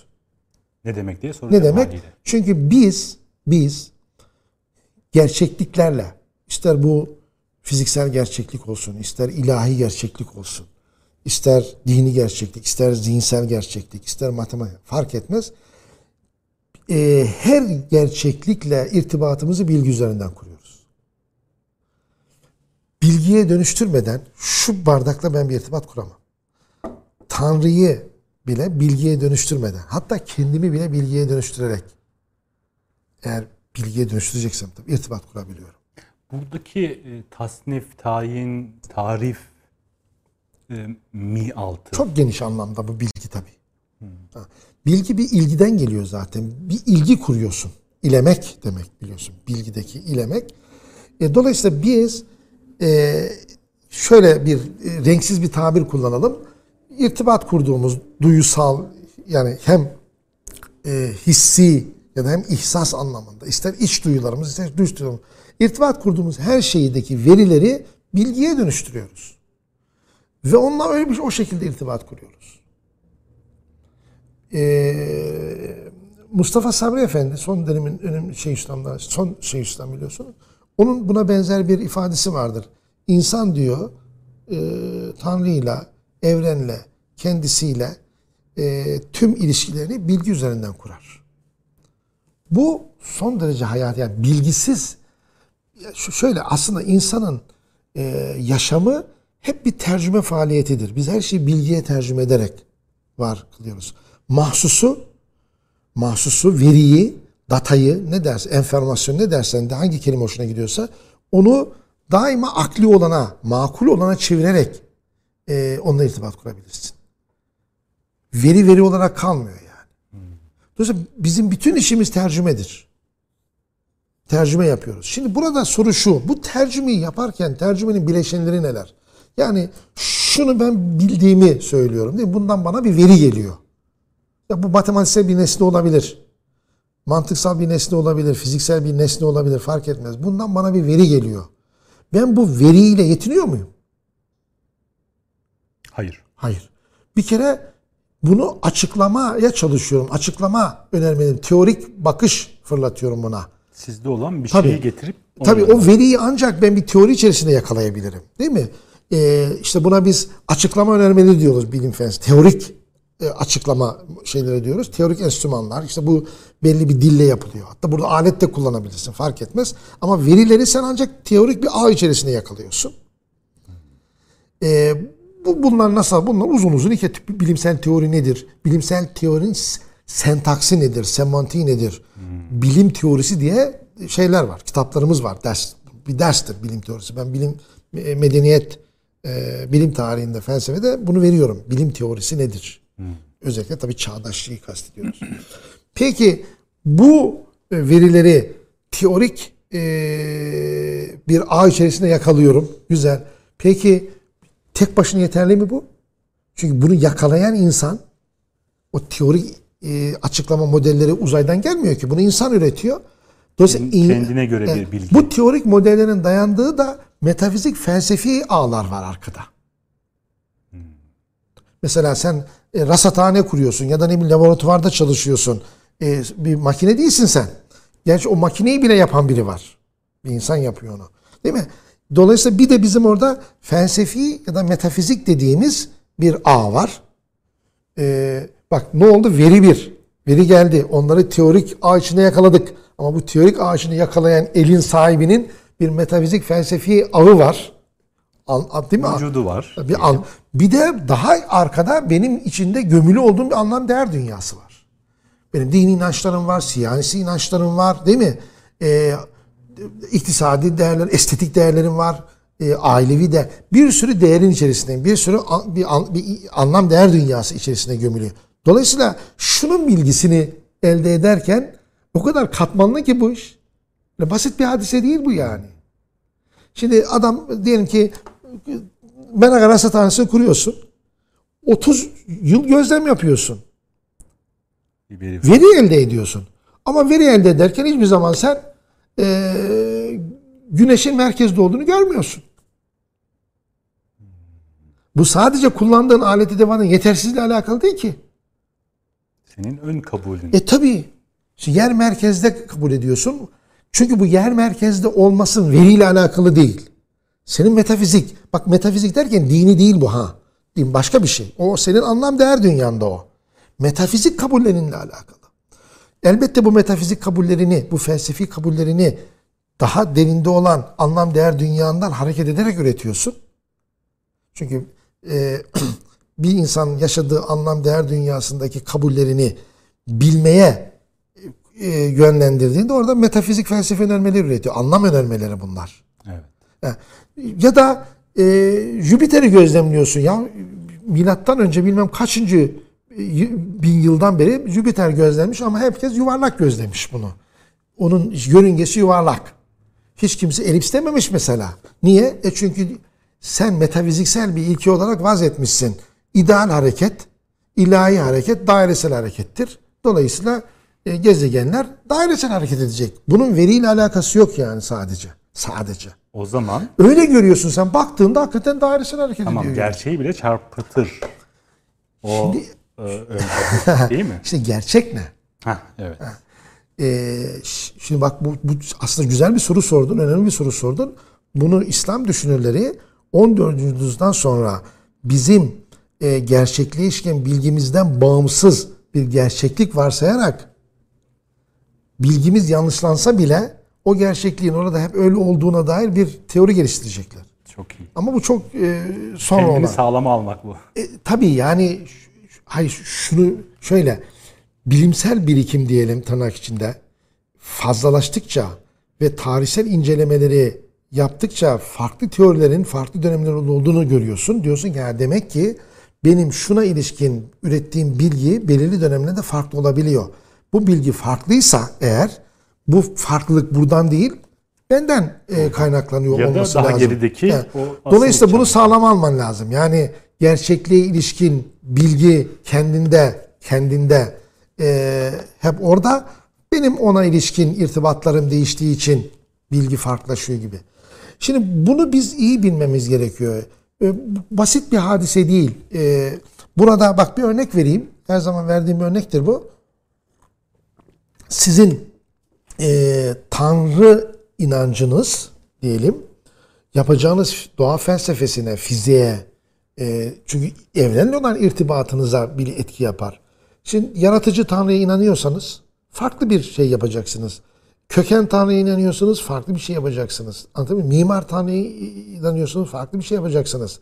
[SPEAKER 1] Ne demek diye soracağım
[SPEAKER 2] Ne demek?
[SPEAKER 1] haliyle.
[SPEAKER 2] Çünkü biz biz gerçekliklerle ister bu fiziksel gerçeklik olsun, ister ilahi gerçeklik olsun, ister dini gerçeklik, ister zihinsel gerçeklik, ister matematik fark etmez. Ee, her gerçeklikle irtibatımızı bilgi üzerinden kuruyoruz. Bilgiye dönüştürmeden şu bardakla ben bir irtibat kuramam. Tanrı'yı bile bilgiye dönüştürmeden, hatta kendimi bile bilgiye dönüştürerek eğer bilgiye dönüştüreceksem tabii irtibat kurabiliyorum.
[SPEAKER 1] Buradaki e, tasnif, tayin, tarif e, mi altı.
[SPEAKER 2] Çok geniş anlamda bu bilgi tabii. Ha, Bilgi bir ilgiden geliyor zaten. Bir ilgi kuruyorsun. İlemek demek biliyorsun. Bilgideki ilemek. E, dolayısıyla biz e, şöyle bir e, renksiz bir tabir kullanalım. İrtibat kurduğumuz duyusal yani hem e, hissi ya da hem ihsas anlamında ister iç duyularımız ister dış duyularımız irtibat kurduğumuz her şeydeki verileri bilgiye dönüştürüyoruz. Ve onunla öyle bir o şekilde irtibat kuruyoruz. Ee, Mustafa Sabri Efendi son dönemin önemli şey İslam'da son şey İslam biliyorsunuz. Onun buna benzer bir ifadesi vardır. İnsan diyor e, Tanrı'yla, evrenle, kendisiyle e, tüm ilişkilerini bilgi üzerinden kurar. Bu son derece hayat yani bilgisiz şöyle aslında insanın e, yaşamı hep bir tercüme faaliyetidir. Biz her şeyi bilgiye tercüme ederek var kılıyoruz. Mahsusu, mahsusu, veriyi, datayı ne dersen, enformasyon ne dersen de hangi kelime hoşuna gidiyorsa onu daima akli olana, makul olana çevirerek e, onunla irtibat kurabilirsin. Veri veri olarak kalmıyor yani. Dolayısıyla bizim bütün işimiz tercümedir tercüme yapıyoruz. Şimdi burada soru şu. Bu tercümeyi yaparken tercümenin bileşenleri neler? Yani şunu ben bildiğimi söylüyorum. Değil mi? Bundan bana bir veri geliyor. Ya bu matematiksel bir nesne olabilir. Mantıksal bir nesne olabilir. Fiziksel bir nesne olabilir. Fark etmez. Bundan bana bir veri geliyor. Ben bu veriyle yetiniyor muyum?
[SPEAKER 1] Hayır.
[SPEAKER 2] Hayır. Bir kere bunu açıklamaya çalışıyorum. Açıklama önermelerim. Teorik bakış fırlatıyorum buna.
[SPEAKER 1] Sizde olan bir
[SPEAKER 2] Tabii.
[SPEAKER 1] şeyi getirip
[SPEAKER 2] Tabii o veriyi ancak ben bir teori içerisinde yakalayabilirim. Değil mi? Ee, işte buna biz açıklama önermeleri diyoruz bilim fens. Teorik e, açıklama şeyleri diyoruz. Teorik enstrümanlar. İşte bu belli bir dille yapılıyor. Hatta burada alet de kullanabilirsin. Fark etmez. Ama verileri sen ancak teorik bir ağ içerisinde yakalıyorsun. Ee, bu bunlar nasıl? Bunlar uzun uzun iki tip bilimsel teori nedir? Bilimsel teorinin sentaksi nedir? Semantiği nedir? Bilim teorisi diye şeyler var, kitaplarımız var. Ders bir derstir bilim teorisi. Ben bilim e, medeniyet e, bilim tarihinde, felsefede bunu veriyorum. Bilim teorisi nedir? Özellikle tabii çağdaşlığı kastediyoruz. <clears throat> Peki bu e, verileri teorik e, bir ağ içerisinde yakalıyorum. Güzel. Peki tek başına yeterli mi bu? Çünkü bunu yakalayan insan o teorik e, açıklama modelleri uzaydan gelmiyor ki. Bunu insan üretiyor.
[SPEAKER 1] Dolayısıyla kendine göre bir bilgi.
[SPEAKER 2] Bu teorik modellerin dayandığı da metafizik felsefi ağlar var arkada. Mesela sen e, rasathane kuruyorsun ya da ne bileyim laboratuvarda çalışıyorsun. E, bir makine değilsin sen. Gerçi o makineyi bile yapan biri var. Bir insan yapıyor onu. Değil mi? Dolayısıyla bir de bizim orada felsefi ya da metafizik dediğimiz bir ağ var. Ee, bak ne oldu? Veri bir. Veri geldi. Onları teorik ağ içinde yakaladık. Ama bu teorik ağ içinde yakalayan elin sahibinin bir metafizik felsefi ağı var. An, an- değil mi?
[SPEAKER 1] Vücudu var.
[SPEAKER 2] Bir, an, bir de daha arkada benim içinde gömülü olduğum bir anlam değer dünyası var. Benim dini inançlarım var, siyasi inançlarım var değil mi? Ee, iktisadi değerler, estetik değerlerim var, e, ailevi de bir sürü değerin içerisindeyim. Bir sürü an- bir, an- bir anlam değer dünyası içerisinde gömülü. Dolayısıyla şunun bilgisini elde ederken o kadar katmanlı ki bu iş. Basit bir hadise değil bu yani. Şimdi adam diyelim ki Menaga Rasathanesi'ni kuruyorsun. 30 yıl gözlem yapıyorsun.
[SPEAKER 1] Veri
[SPEAKER 2] elde ediyorsun. Ama veri elde ederken hiçbir zaman sen eee, güneşin merkezde olduğunu görmüyorsun. Bu sadece kullandığın aleti devanın yetersizliğiyle alakalı değil ki.
[SPEAKER 1] Senin ön kabulün.
[SPEAKER 2] E tabi. Yer merkezde kabul ediyorsun. Çünkü bu yer merkezde olmasın veriyle alakalı değil. Senin metafizik. Bak metafizik derken dini değil bu ha. Din başka bir şey. O senin anlam değer dünyanda o. Metafizik kabullerinle alakalı. Elbette bu metafizik kabullerini, bu felsefi kabullerini daha derinde olan anlam değer dünyandan hareket ederek üretiyorsun. Çünkü e, <clears throat> bir insan yaşadığı anlam değer dünyasındaki kabullerini bilmeye e, yönlendirdiğinde orada metafizik felsefe önermeleri üretiyor. Anlam önermeleri bunlar.
[SPEAKER 1] Evet.
[SPEAKER 2] Ha, Ya da e, Jüpiter'i gözlemliyorsun ya milattan önce bilmem kaçıncı bin yıldan beri Jüpiter gözlenmiş ama herkes yuvarlak gözlemiş bunu. Onun yörüngesi yuvarlak. Hiç kimse elips dememiş mesela. Niye? E çünkü sen metafiziksel bir ilke olarak vaz etmişsin. İdeal hareket, ilahi hareket dairesel harekettir. Dolayısıyla e, gezegenler dairesel hareket edecek. Bunun veriyle alakası yok yani sadece. Sadece.
[SPEAKER 1] O zaman
[SPEAKER 2] Öyle görüyorsun sen. Baktığında hakikaten dairesel hareket
[SPEAKER 1] tamam
[SPEAKER 2] ediyor.
[SPEAKER 1] gerçeği bile çarpıtır. O e, ön kabul, <laughs> değil mi?
[SPEAKER 2] İşte gerçek ne?
[SPEAKER 1] Hah, evet.
[SPEAKER 2] Ee, şimdi bak bu, bu aslında güzel bir soru sordun, önemli bir soru sordun. Bunu İslam düşünürleri 14. yüzyıldan sonra bizim e, gerçekliğe ilişkin bilgimizden bağımsız bir gerçeklik varsayarak bilgimiz yanlışlansa bile o gerçekliğin orada hep öyle olduğuna dair bir teori geliştirecekler.
[SPEAKER 1] Çok iyi.
[SPEAKER 2] Ama bu çok e, sonra
[SPEAKER 1] Kendini
[SPEAKER 2] olan.
[SPEAKER 1] sağlama almak bu.
[SPEAKER 2] E, tabii yani hayır şunu şöyle bilimsel birikim diyelim tırnak içinde fazlalaştıkça ve tarihsel incelemeleri yaptıkça farklı teorilerin farklı dönemlerin olduğunu görüyorsun. Diyorsun ki ya demek ki benim şuna ilişkin ürettiğim bilgi belirli dönemlerde farklı olabiliyor. Bu bilgi farklıysa eğer bu farklılık buradan değil benden e, kaynaklanıyor
[SPEAKER 1] Ya da
[SPEAKER 2] olması
[SPEAKER 1] daha
[SPEAKER 2] lazım.
[SPEAKER 1] gerideki asıl
[SPEAKER 2] Dolayısıyla bunu sağlam alman lazım. Yani gerçekliğe ilişkin bilgi kendinde kendinde e, hep orada benim ona ilişkin irtibatlarım değiştiği için bilgi farklılaşıyor gibi. Şimdi bunu biz iyi bilmemiz gerekiyor. E, basit bir hadise değil. E, burada bak bir örnek vereyim. Her zaman verdiğim bir örnektir bu. Sizin e, Tanrı inancınız diyelim yapacağınız doğa felsefesine, fiziğe, e, çünkü evrenle olan irtibatınıza bir etki yapar. Şimdi yaratıcı Tanrı'ya inanıyorsanız farklı bir şey yapacaksınız. Köken Tanrı'ya inanıyorsanız farklı bir şey yapacaksınız. Anladın mı? Mimar Tanrı'ya inanıyorsanız farklı bir şey yapacaksınız.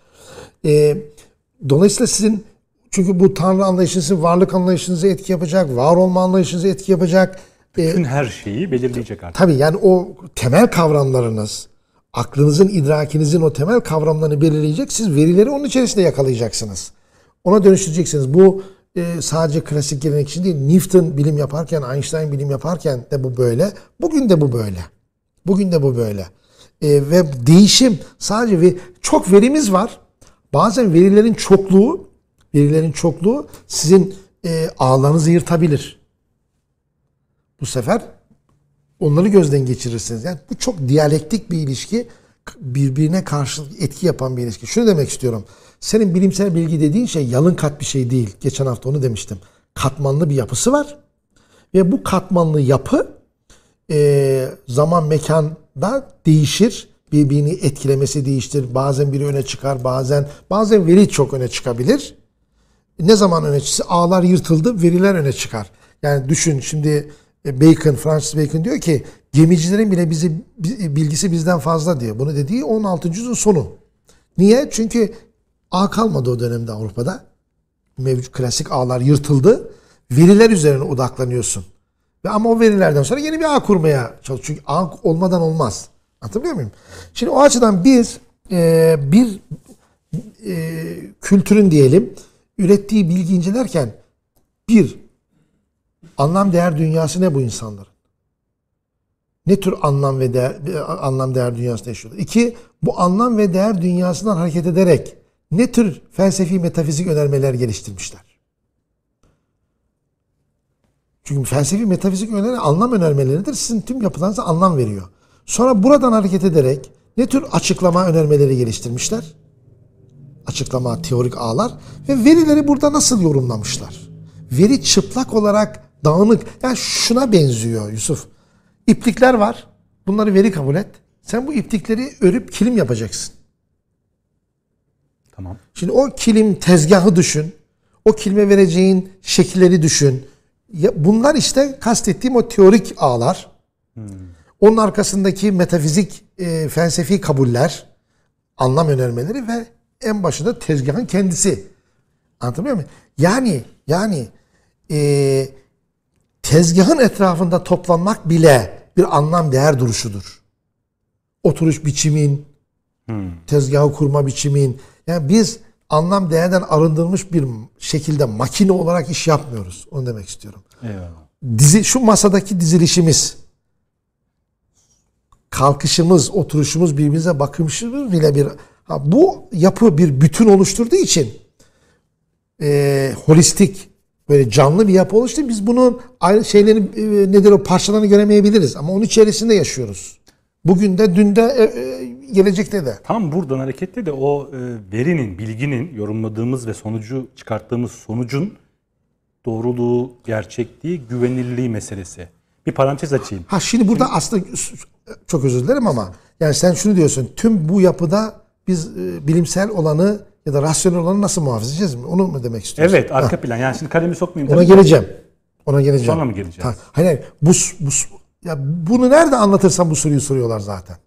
[SPEAKER 2] E, dolayısıyla sizin çünkü bu Tanrı anlayışınız sizin varlık anlayışınıza etki yapacak, var olma anlayışınıza etki yapacak.
[SPEAKER 1] Bütün her şeyi belirleyecek artık.
[SPEAKER 2] Tabii yani o temel kavramlarınız, aklınızın, idrakinizin o temel kavramlarını belirleyecek. Siz verileri onun içerisinde yakalayacaksınız. Ona dönüştüreceksiniz. Bu e, sadece klasik gelenek için değil. Newton bilim yaparken, Einstein bilim yaparken de bu böyle. Bugün de bu böyle. Bugün de bu böyle. E, ve değişim sadece ve çok verimiz var. Bazen verilerin çokluğu, verilerin çokluğu sizin e, ağlarınızı yırtabilir. Bu sefer onları gözden geçirirsiniz. Yani bu çok diyalektik bir ilişki. Birbirine karşı etki yapan bir ilişki. Şunu demek istiyorum. Senin bilimsel bilgi dediğin şey yalın kat bir şey değil. Geçen hafta onu demiştim. Katmanlı bir yapısı var. Ve bu katmanlı yapı e, zaman mekanda değişir. Birbirini etkilemesi değiştir. Bazen biri öne çıkar, bazen bazen veri çok öne çıkabilir. Ne zaman öne çıksa ağlar yırtıldı, veriler öne çıkar. Yani düşün şimdi Bacon, Francis Bacon diyor ki gemicilerin bile bizi bilgisi bizden fazla diyor. Bunu dediği 16. yüzyılın sonu. Niye? Çünkü ağ kalmadı o dönemde Avrupa'da. Mevcut klasik ağlar yırtıldı. Veriler üzerine odaklanıyorsun. Ve ama o verilerden sonra yeni bir ağ kurmaya çalışıyor. Çünkü ağ olmadan olmaz. Anlatabiliyor muyum? Şimdi o açıdan biz e, bir e, kültürün diyelim ürettiği bilgi incelerken bir anlam değer dünyası ne bu insanların? Ne tür anlam ve değer, anlam değer dünyasında yaşıyorlar? İki, bu anlam ve değer dünyasından hareket ederek ne tür felsefi metafizik önermeler geliştirmişler? Çünkü felsefi metafizik önerme anlam önermeleridir. Sizin tüm yapılarınıza anlam veriyor. Sonra buradan hareket ederek ne tür açıklama önermeleri geliştirmişler? Açıklama, teorik ağlar ve verileri burada nasıl yorumlamışlar? Veri çıplak olarak dağınık. Yani şuna benziyor Yusuf. İplikler var. Bunları veri kabul et. Sen bu iplikleri örüp kilim yapacaksın.
[SPEAKER 1] Tamam.
[SPEAKER 2] Şimdi o kilim tezgahı düşün. O kilime vereceğin şekilleri düşün. Bunlar işte kastettiğim o teorik ağlar. Hmm. Onun arkasındaki metafizik, e, felsefi kabuller, anlam önermeleri ve en başında tezgahın kendisi. Anlatabiliyor muyum? Yani yani e, tezgahın etrafında toplanmak bile bir anlam değer duruşudur. Oturuş biçimin, hmm. tezgahı kurma biçimin. Yani biz anlam değerden arındırılmış bir şekilde makine olarak iş yapmıyoruz. Onu demek istiyorum.
[SPEAKER 1] Eyvallah.
[SPEAKER 2] Dizi, şu masadaki dizilişimiz, kalkışımız, oturuşumuz, birbirimize bakışımız bile bir ha, bu yapı bir bütün oluşturduğu için e, holistik böyle canlı bir yapı oluştu. Biz bunun ayrı şeylerini e, nedir o parçalarını göremeyebiliriz ama onun içerisinde yaşıyoruz. Bugün de, dün de, e, e, gelecekte de.
[SPEAKER 1] Tam buradan hareketle de o verinin, bilginin yorumladığımız ve sonucu çıkarttığımız sonucun doğruluğu, gerçekliği, güvenilirliği meselesi. Bir parantez açayım.
[SPEAKER 2] Ha şimdi burada şimdi, aslında çok özür dilerim ama yani sen şunu diyorsun. Tüm bu yapıda biz bilimsel olanı ya da rasyonel olanı nasıl muhafaza edeceğiz mi? Onu mu demek istiyorsun?
[SPEAKER 1] Evet, arka ha. plan. Yani şimdi kalemi sokmayayım.
[SPEAKER 2] Ona geleceğim. Ona geleceğim.
[SPEAKER 1] Sonra mı geleceğiz? Ha,
[SPEAKER 2] hayır, bu, bu ya bunu nerede anlatırsan bu soruyu soruyorlar zaten.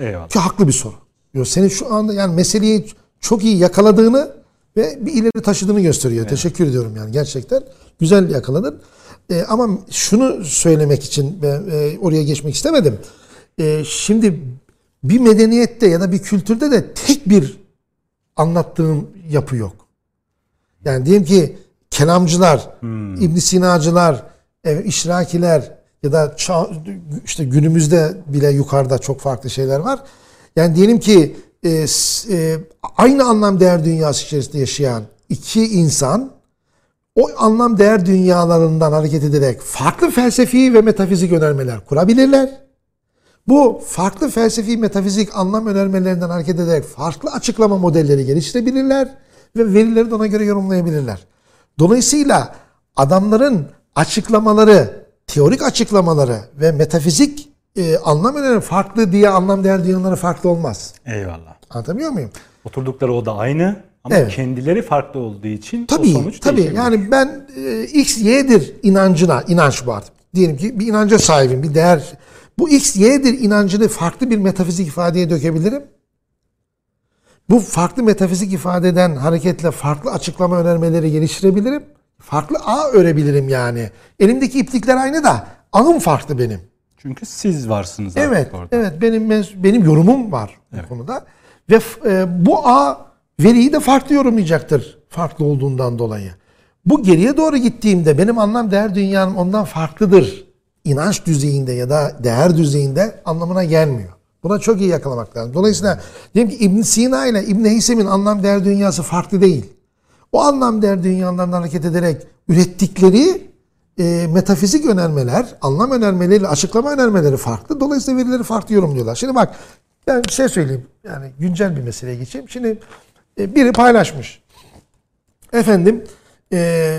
[SPEAKER 1] Eyvallah.
[SPEAKER 2] Ki haklı bir soru. Yo, senin şu anda yani meseleyi çok iyi yakaladığını ve bir ileri taşıdığını gösteriyor. Evet. Teşekkür ediyorum yani gerçekten. Güzel yakaladın. E, ama şunu söylemek için ben e, oraya geçmek istemedim. E, şimdi bir medeniyette ya da bir kültürde de tek bir anlattığım yapı yok. Yani diyelim ki kelamcılar, hmm. ibn Sinacılar, e, işrakiler ya da çağ, işte günümüzde bile yukarıda çok farklı şeyler var. Yani diyelim ki e, e, aynı anlam değer dünyası içerisinde yaşayan iki insan o anlam değer dünyalarından hareket ederek farklı felsefi ve metafizik önermeler kurabilirler. Bu farklı felsefi metafizik anlam önermelerinden hareket ederek farklı açıklama modelleri geliştirebilirler ve verileri de ona göre yorumlayabilirler. Dolayısıyla adamların açıklamaları, teorik açıklamaları ve metafizik e, anlam öneri farklı diye anlam değer dünyaları farklı olmaz.
[SPEAKER 1] Eyvallah.
[SPEAKER 2] Anlatabiliyor muyum?
[SPEAKER 1] Oturdukları oda aynı ama evet. kendileri farklı olduğu için
[SPEAKER 2] tabii, o sonuç Tabii yani ben e, X, Y'dir inancına, inanç var. Diyelim ki bir inanca sahibim, bir değer. Bu X, Y'dir inancını farklı bir metafizik ifadeye dökebilirim. Bu farklı metafizik ifadeden hareketle farklı açıklama önermeleri geliştirebilirim. Farklı ağ örebilirim yani. Elimdeki iplikler aynı da ağım farklı benim.
[SPEAKER 1] Çünkü siz varsınız artık
[SPEAKER 2] Evet,
[SPEAKER 1] orada.
[SPEAKER 2] evet benim benim yorumum var bu konuda ve e, bu ağ veriyi de farklı yorumlayacaktır farklı olduğundan dolayı. Bu geriye doğru gittiğimde benim anlam değer dünyam ondan farklıdır. İnanç düzeyinde ya da değer düzeyinde anlamına gelmiyor. Buna çok iyi yakalamak lazım. Dolayısıyla diyelim ki İbn Sina ile İbn Heysem'in anlam değer dünyası farklı değil. O anlam değer dünyalarından hareket ederek ürettikleri e, metafizik önermeler, anlam önermeleriyle açıklama önermeleri farklı. Dolayısıyla verileri farklı yorumluyorlar. Şimdi bak ben şey söyleyeyim. Yani güncel bir meseleye geçeyim. Şimdi e, biri paylaşmış. Efendim e,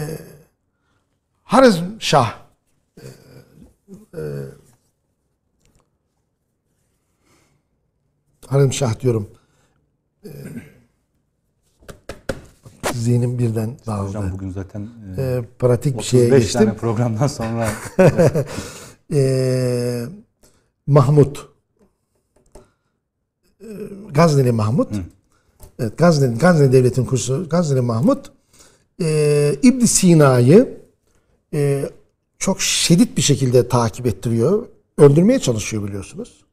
[SPEAKER 2] Harizm Şah e, Harizm Şah diyorum. E, zihnim birden dağıldı.
[SPEAKER 1] Hocam bugün zaten e,
[SPEAKER 2] E, pratik bir şeye
[SPEAKER 1] 35
[SPEAKER 2] geçtim.
[SPEAKER 1] tane programdan sonra <laughs>
[SPEAKER 2] Ee, Mahmut. Ee, Gazneli Mahmut. Evet, Gazne, Gazne Devleti'nin kurucusu Gazneli Mahmut e, İbn Sina'yı e, çok şiddet bir şekilde takip ettiriyor. Öldürmeye çalışıyor biliyorsunuz.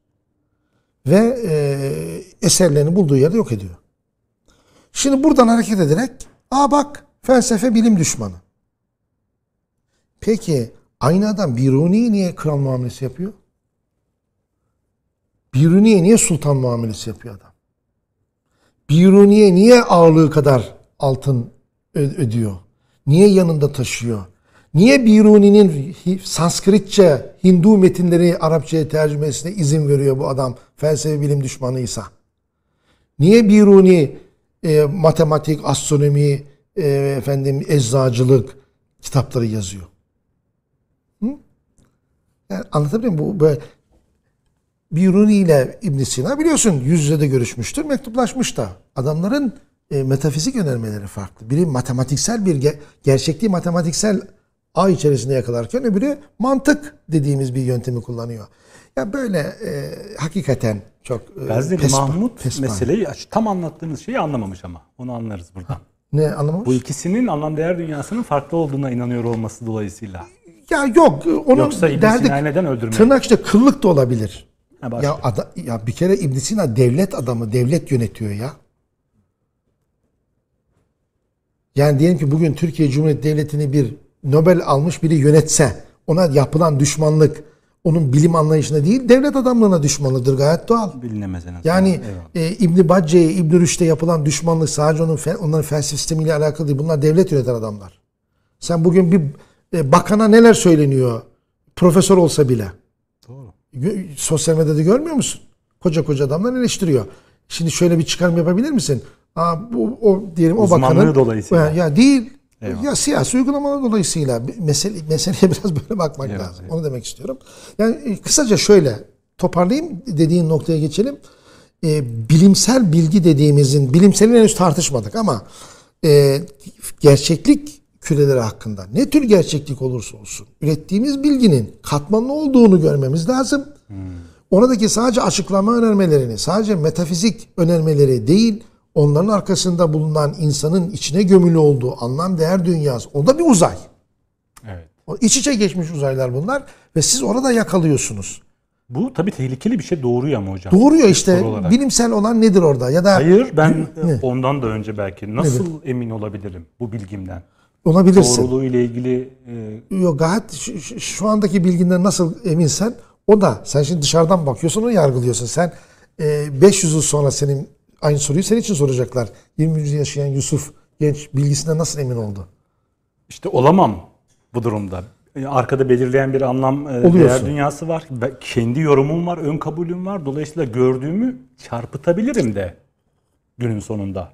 [SPEAKER 2] Ve e, eserlerini bulduğu yerde yok ediyor. Şimdi buradan hareket ederek aa bak felsefe bilim düşmanı. Peki aynı adam Biruni'ye niye kral muamelesi yapıyor? Biruni'ye niye sultan muamelesi yapıyor adam? Biruni'ye niye ağırlığı kadar altın ödüyor? Niye yanında taşıyor? Niye Biruni'nin Sanskritçe Hindu metinleri Arapçaya tercümesine izin veriyor bu adam felsefe bilim düşmanıysa? Niye Biruni e, matematik, astronomi, e, efendim eczacılık kitapları yazıyor? Yani anlatabiliyor muyum? Bu böyle Biruni ile ibn Sina biliyorsun yüz yüze de görüşmüştür, mektuplaşmış da. Adamların e, metafizik önermeleri farklı. Biri matematiksel bir ge- gerçekliği matematiksel ağ içerisinde yakalarken öbürü mantık dediğimiz bir yöntemi kullanıyor. Ya böyle e, hakikaten çok e,
[SPEAKER 1] Gazneli
[SPEAKER 2] pespa-
[SPEAKER 1] Mahmut
[SPEAKER 2] pespa.
[SPEAKER 1] meseleyi tam anlattığınız şeyi anlamamış ama. Onu anlarız buradan. <laughs>
[SPEAKER 2] Ne anlamamış?
[SPEAKER 1] Bu ikisinin anlam değer dünyasının farklı olduğuna inanıyor olması dolayısıyla.
[SPEAKER 2] Ya yok onun
[SPEAKER 1] Yoksa İbn
[SPEAKER 2] derdi
[SPEAKER 1] Sina'yı neden öldürmedi?
[SPEAKER 2] tırnak işte kıllık da olabilir.
[SPEAKER 1] Ha, başka.
[SPEAKER 2] Ya, ada- ya bir kere İbn Sina devlet adamı, devlet yönetiyor ya. Yani diyelim ki bugün Türkiye Cumhuriyeti Devleti'ni bir Nobel almış biri yönetse, ona yapılan düşmanlık onun bilim anlayışına değil, devlet adamlığına düşmanlıdır gayet doğal.
[SPEAKER 1] Bilinemez en azından.
[SPEAKER 2] Yani e, İbn Bacce'ye, İbn Rüşd'e yapılan düşmanlık sadece onun fe- onların felsefe sistemiyle alakalı değil. Bunlar devlet yöneten adamlar. Sen bugün bir e, bakana neler söyleniyor? Profesör olsa bile.
[SPEAKER 1] Doğru.
[SPEAKER 2] Sosyal medyada görmüyor musun? Koca koca adamlar eleştiriyor. Şimdi şöyle bir çıkarım yapabilir misin? Aa, bu, o diyelim o
[SPEAKER 1] Uzmanlığı
[SPEAKER 2] bakanın
[SPEAKER 1] dolayısıyla.
[SPEAKER 2] Ya, ya değil.
[SPEAKER 1] Eyvallah.
[SPEAKER 2] Ya siyasi uygulamalar dolayısıyla mesele, meseleye <laughs> biraz böyle bakmak
[SPEAKER 1] Evet,
[SPEAKER 2] lazım.
[SPEAKER 1] evet.
[SPEAKER 2] Onu demek istiyorum. Yani e, kısaca şöyle toparlayayım dediğin noktaya geçelim. E, bilimsel bilgi dediğimizin bilimselini henüz tartışmadık ama e, gerçeklik küreleri hakkında ne tür gerçeklik olursa olsun ürettiğimiz bilginin katmanlı olduğunu görmemiz lazım. Oradaki sadece açıklama önermelerini, sadece metafizik önermeleri değil, onların arkasında bulunan insanın içine gömülü olduğu anlam değer dünyası. O da bir uzay.
[SPEAKER 1] Evet.
[SPEAKER 2] İç içe geçmiş uzaylar bunlar ve siz orada yakalıyorsunuz.
[SPEAKER 1] Bu tabii tehlikeli bir şey doğuruyor ama hocam.
[SPEAKER 2] Doğruyor işte.
[SPEAKER 1] olarak.
[SPEAKER 2] Bilimsel olan nedir orada? Ya da
[SPEAKER 1] Hayır ben
[SPEAKER 2] Ne?
[SPEAKER 1] ondan da önce belki nasıl emin olabilirim bu bilgimden?
[SPEAKER 2] olabilirsin.
[SPEAKER 1] Doğruluğu ile ilgili e,
[SPEAKER 2] Yok gayet şu, şu- şu andaki bilginden nasıl eminsen o da sen şimdi dışarıdan bakıyorsun onu yargılıyorsun. Sen e, 500 yıl sonra senin aynı soruyu senin için soracaklar. 20. yüzyıl yaşayan Yusuf genç bilgisinden nasıl emin oldu?
[SPEAKER 1] işte olamam bu durumda. Arkada belirleyen bir anlam e, değer
[SPEAKER 2] Oluyorsun.
[SPEAKER 1] dünyası var. Ben- Kendi yorumum var, ön kabulüm var. Dolayısıyla gördüğümü çarpıtabilirim de günün sonunda.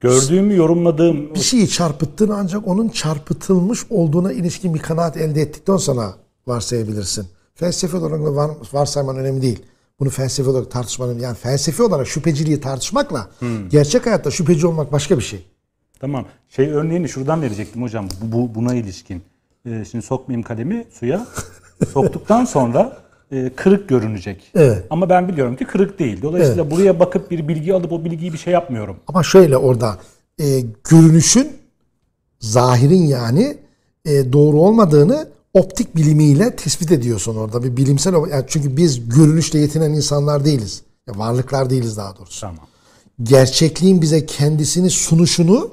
[SPEAKER 1] Gördüğümü yorumladığım
[SPEAKER 2] Bir şeyi çarpıttın ancak onun çarpıtılmış olduğuna ilişkin bir kanaat elde ettikten sonra varsayabilirsin. Felsefe olarak var, varsayman önemli değil. Bunu felsefe olarak tartışmanın yani felsefe olarak şüpheciliği tartışmakla gerçek hayatta şüpheci olmak başka bir şey.
[SPEAKER 1] Tamam. Şey örneğini şuradan verecektim hocam. Bu, bu- buna ilişkin. Ee, şimdi sokmayayım kalemi suya. <laughs> Soktuktan sonra e, kırık görünecek.
[SPEAKER 2] Evet.
[SPEAKER 1] Ama ben biliyorum ki kırık değil. Dolayısıyla buraya bakıp bir bilgi alıp o bilgiyi bir şey yapmıyorum.
[SPEAKER 2] Ama şöyle orada e, görünüşün zahirin yani e, doğru olmadığını optik bilimiyle tespit ediyorsun orada bir bilimsel yani çünkü biz görünüşle yetinen insanlar değiliz. Ya varlıklar değiliz daha doğrusu.
[SPEAKER 1] Tamam.
[SPEAKER 2] Gerçekliğin bize kendisini sunuşunu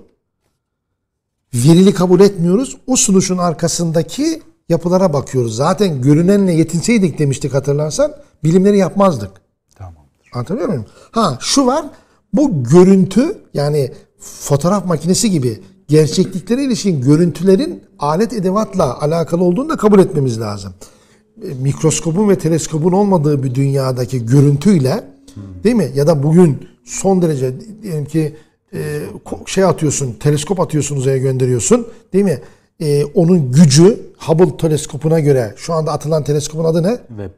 [SPEAKER 2] verili kabul etmiyoruz. O sunuşun arkasındaki yapılara bakıyoruz. Zaten görünenle yetinseydik demiştik hatırlarsan bilimleri yapmazdık.
[SPEAKER 1] Tamamdır.
[SPEAKER 2] Anlatabiliyor muyum? Ha şu var. Bu görüntü yani fotoğraf makinesi gibi gerçekliklere ilişkin görüntülerin alet edevatla alakalı olduğunu da kabul etmemiz lazım. E, Mikroskopun ve teleskopun olmadığı bir dünyadaki görüntüyle değil mi? Ya da bugün son derece diyelim ki e, şey atıyorsun, teleskop atıyorsun uzaya gönderiyorsun değil mi? E, onun gücü Hubble teleskopuna göre şu anda atılan teleskopun adı ne?
[SPEAKER 1] Web.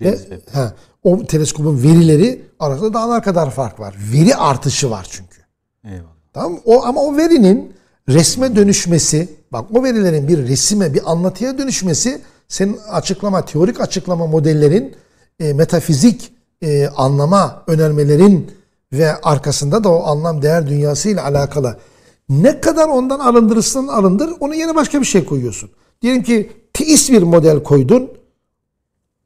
[SPEAKER 2] Ve,
[SPEAKER 1] Webb.
[SPEAKER 2] ha, o teleskopun verileri arasında dağlar kadar fark var. Veri artışı var çünkü.
[SPEAKER 1] Eyvallah.
[SPEAKER 2] Tamam? O, ama o verinin resme dönüşmesi, bak o verilerin bir resime, bir anlatıya dönüşmesi senin açıklama, teorik açıklama modellerin e, metafizik e, anlama önermelerin ve arkasında da o anlam değer dünyası ile alakalı. Ne kadar ondan arındırırsan arındır, onu yine başka bir şey koyuyorsun. Diyelim ki teist bir model koydun,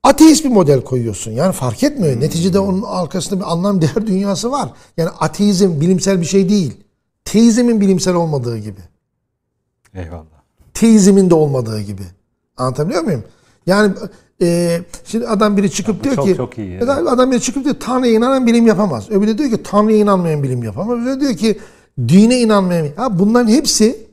[SPEAKER 2] ateist bir model koyuyorsun. Yani fark etmiyor. Neticede onun arkasında bir anlam değer dünyası var. Yani ateizm bilimsel bir şey değil. Teizmin bilimsel olmadığı gibi.
[SPEAKER 1] Eyvallah.
[SPEAKER 2] Teizmin de olmadığı gibi. Anlatabiliyor muyum? Yani e, şimdi adam biri çıkıp diyor
[SPEAKER 1] çok-
[SPEAKER 2] ki
[SPEAKER 1] çok iyi,
[SPEAKER 2] adam, adam biri çıkıp diyor Tanrı'ya inanan bilim yapamaz. Öbürü de diyor ki Tanrı'ya inanmayan bilim yapamaz. Öbürü diyor ki dine inanmayan. Ha bunların hepsi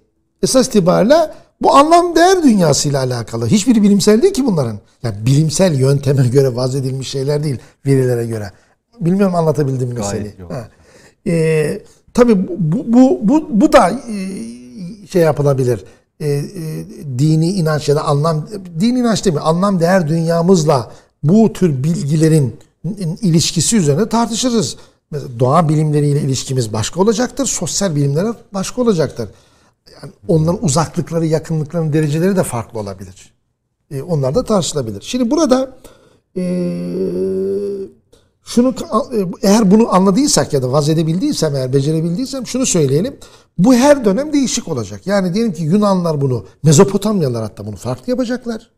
[SPEAKER 2] esas itibariyle bu anlam değer dünyasıyla alakalı. Hiçbiri bilimsel değil ki bunların. Yani bilimsel yönteme göre vaz edilmiş şeyler değil, verilere göre. Bilmiyorum anlatabildim mi
[SPEAKER 1] Gayet
[SPEAKER 2] meseleyi.
[SPEAKER 1] yok.
[SPEAKER 2] Tabii bu, bu, bu, bu da e, şey yapılabilir. E, e, dini inanç ya da anlam, dini inanç değil mi? Anlam değer dünyamızla bu tür bilgilerin ilişkisi üzerine tartışırız. Mesela doğa bilimleriyle ilişkimiz başka olacaktır. Sosyal bilimlere başka olacaktır. Yani onların uzaklıkları, yakınlıkların dereceleri de farklı olabilir. E, onlar da tartışılabilir. Şimdi burada e, şunu e, eğer bunu anladıysak ya da vaz edebildiysem eğer becerebildiysem şunu söyleyelim. Bu her dönem değişik olacak. Yani diyelim ki Yunanlar bunu, Mezopotamyalılar hatta bunu farklı yapacaklar.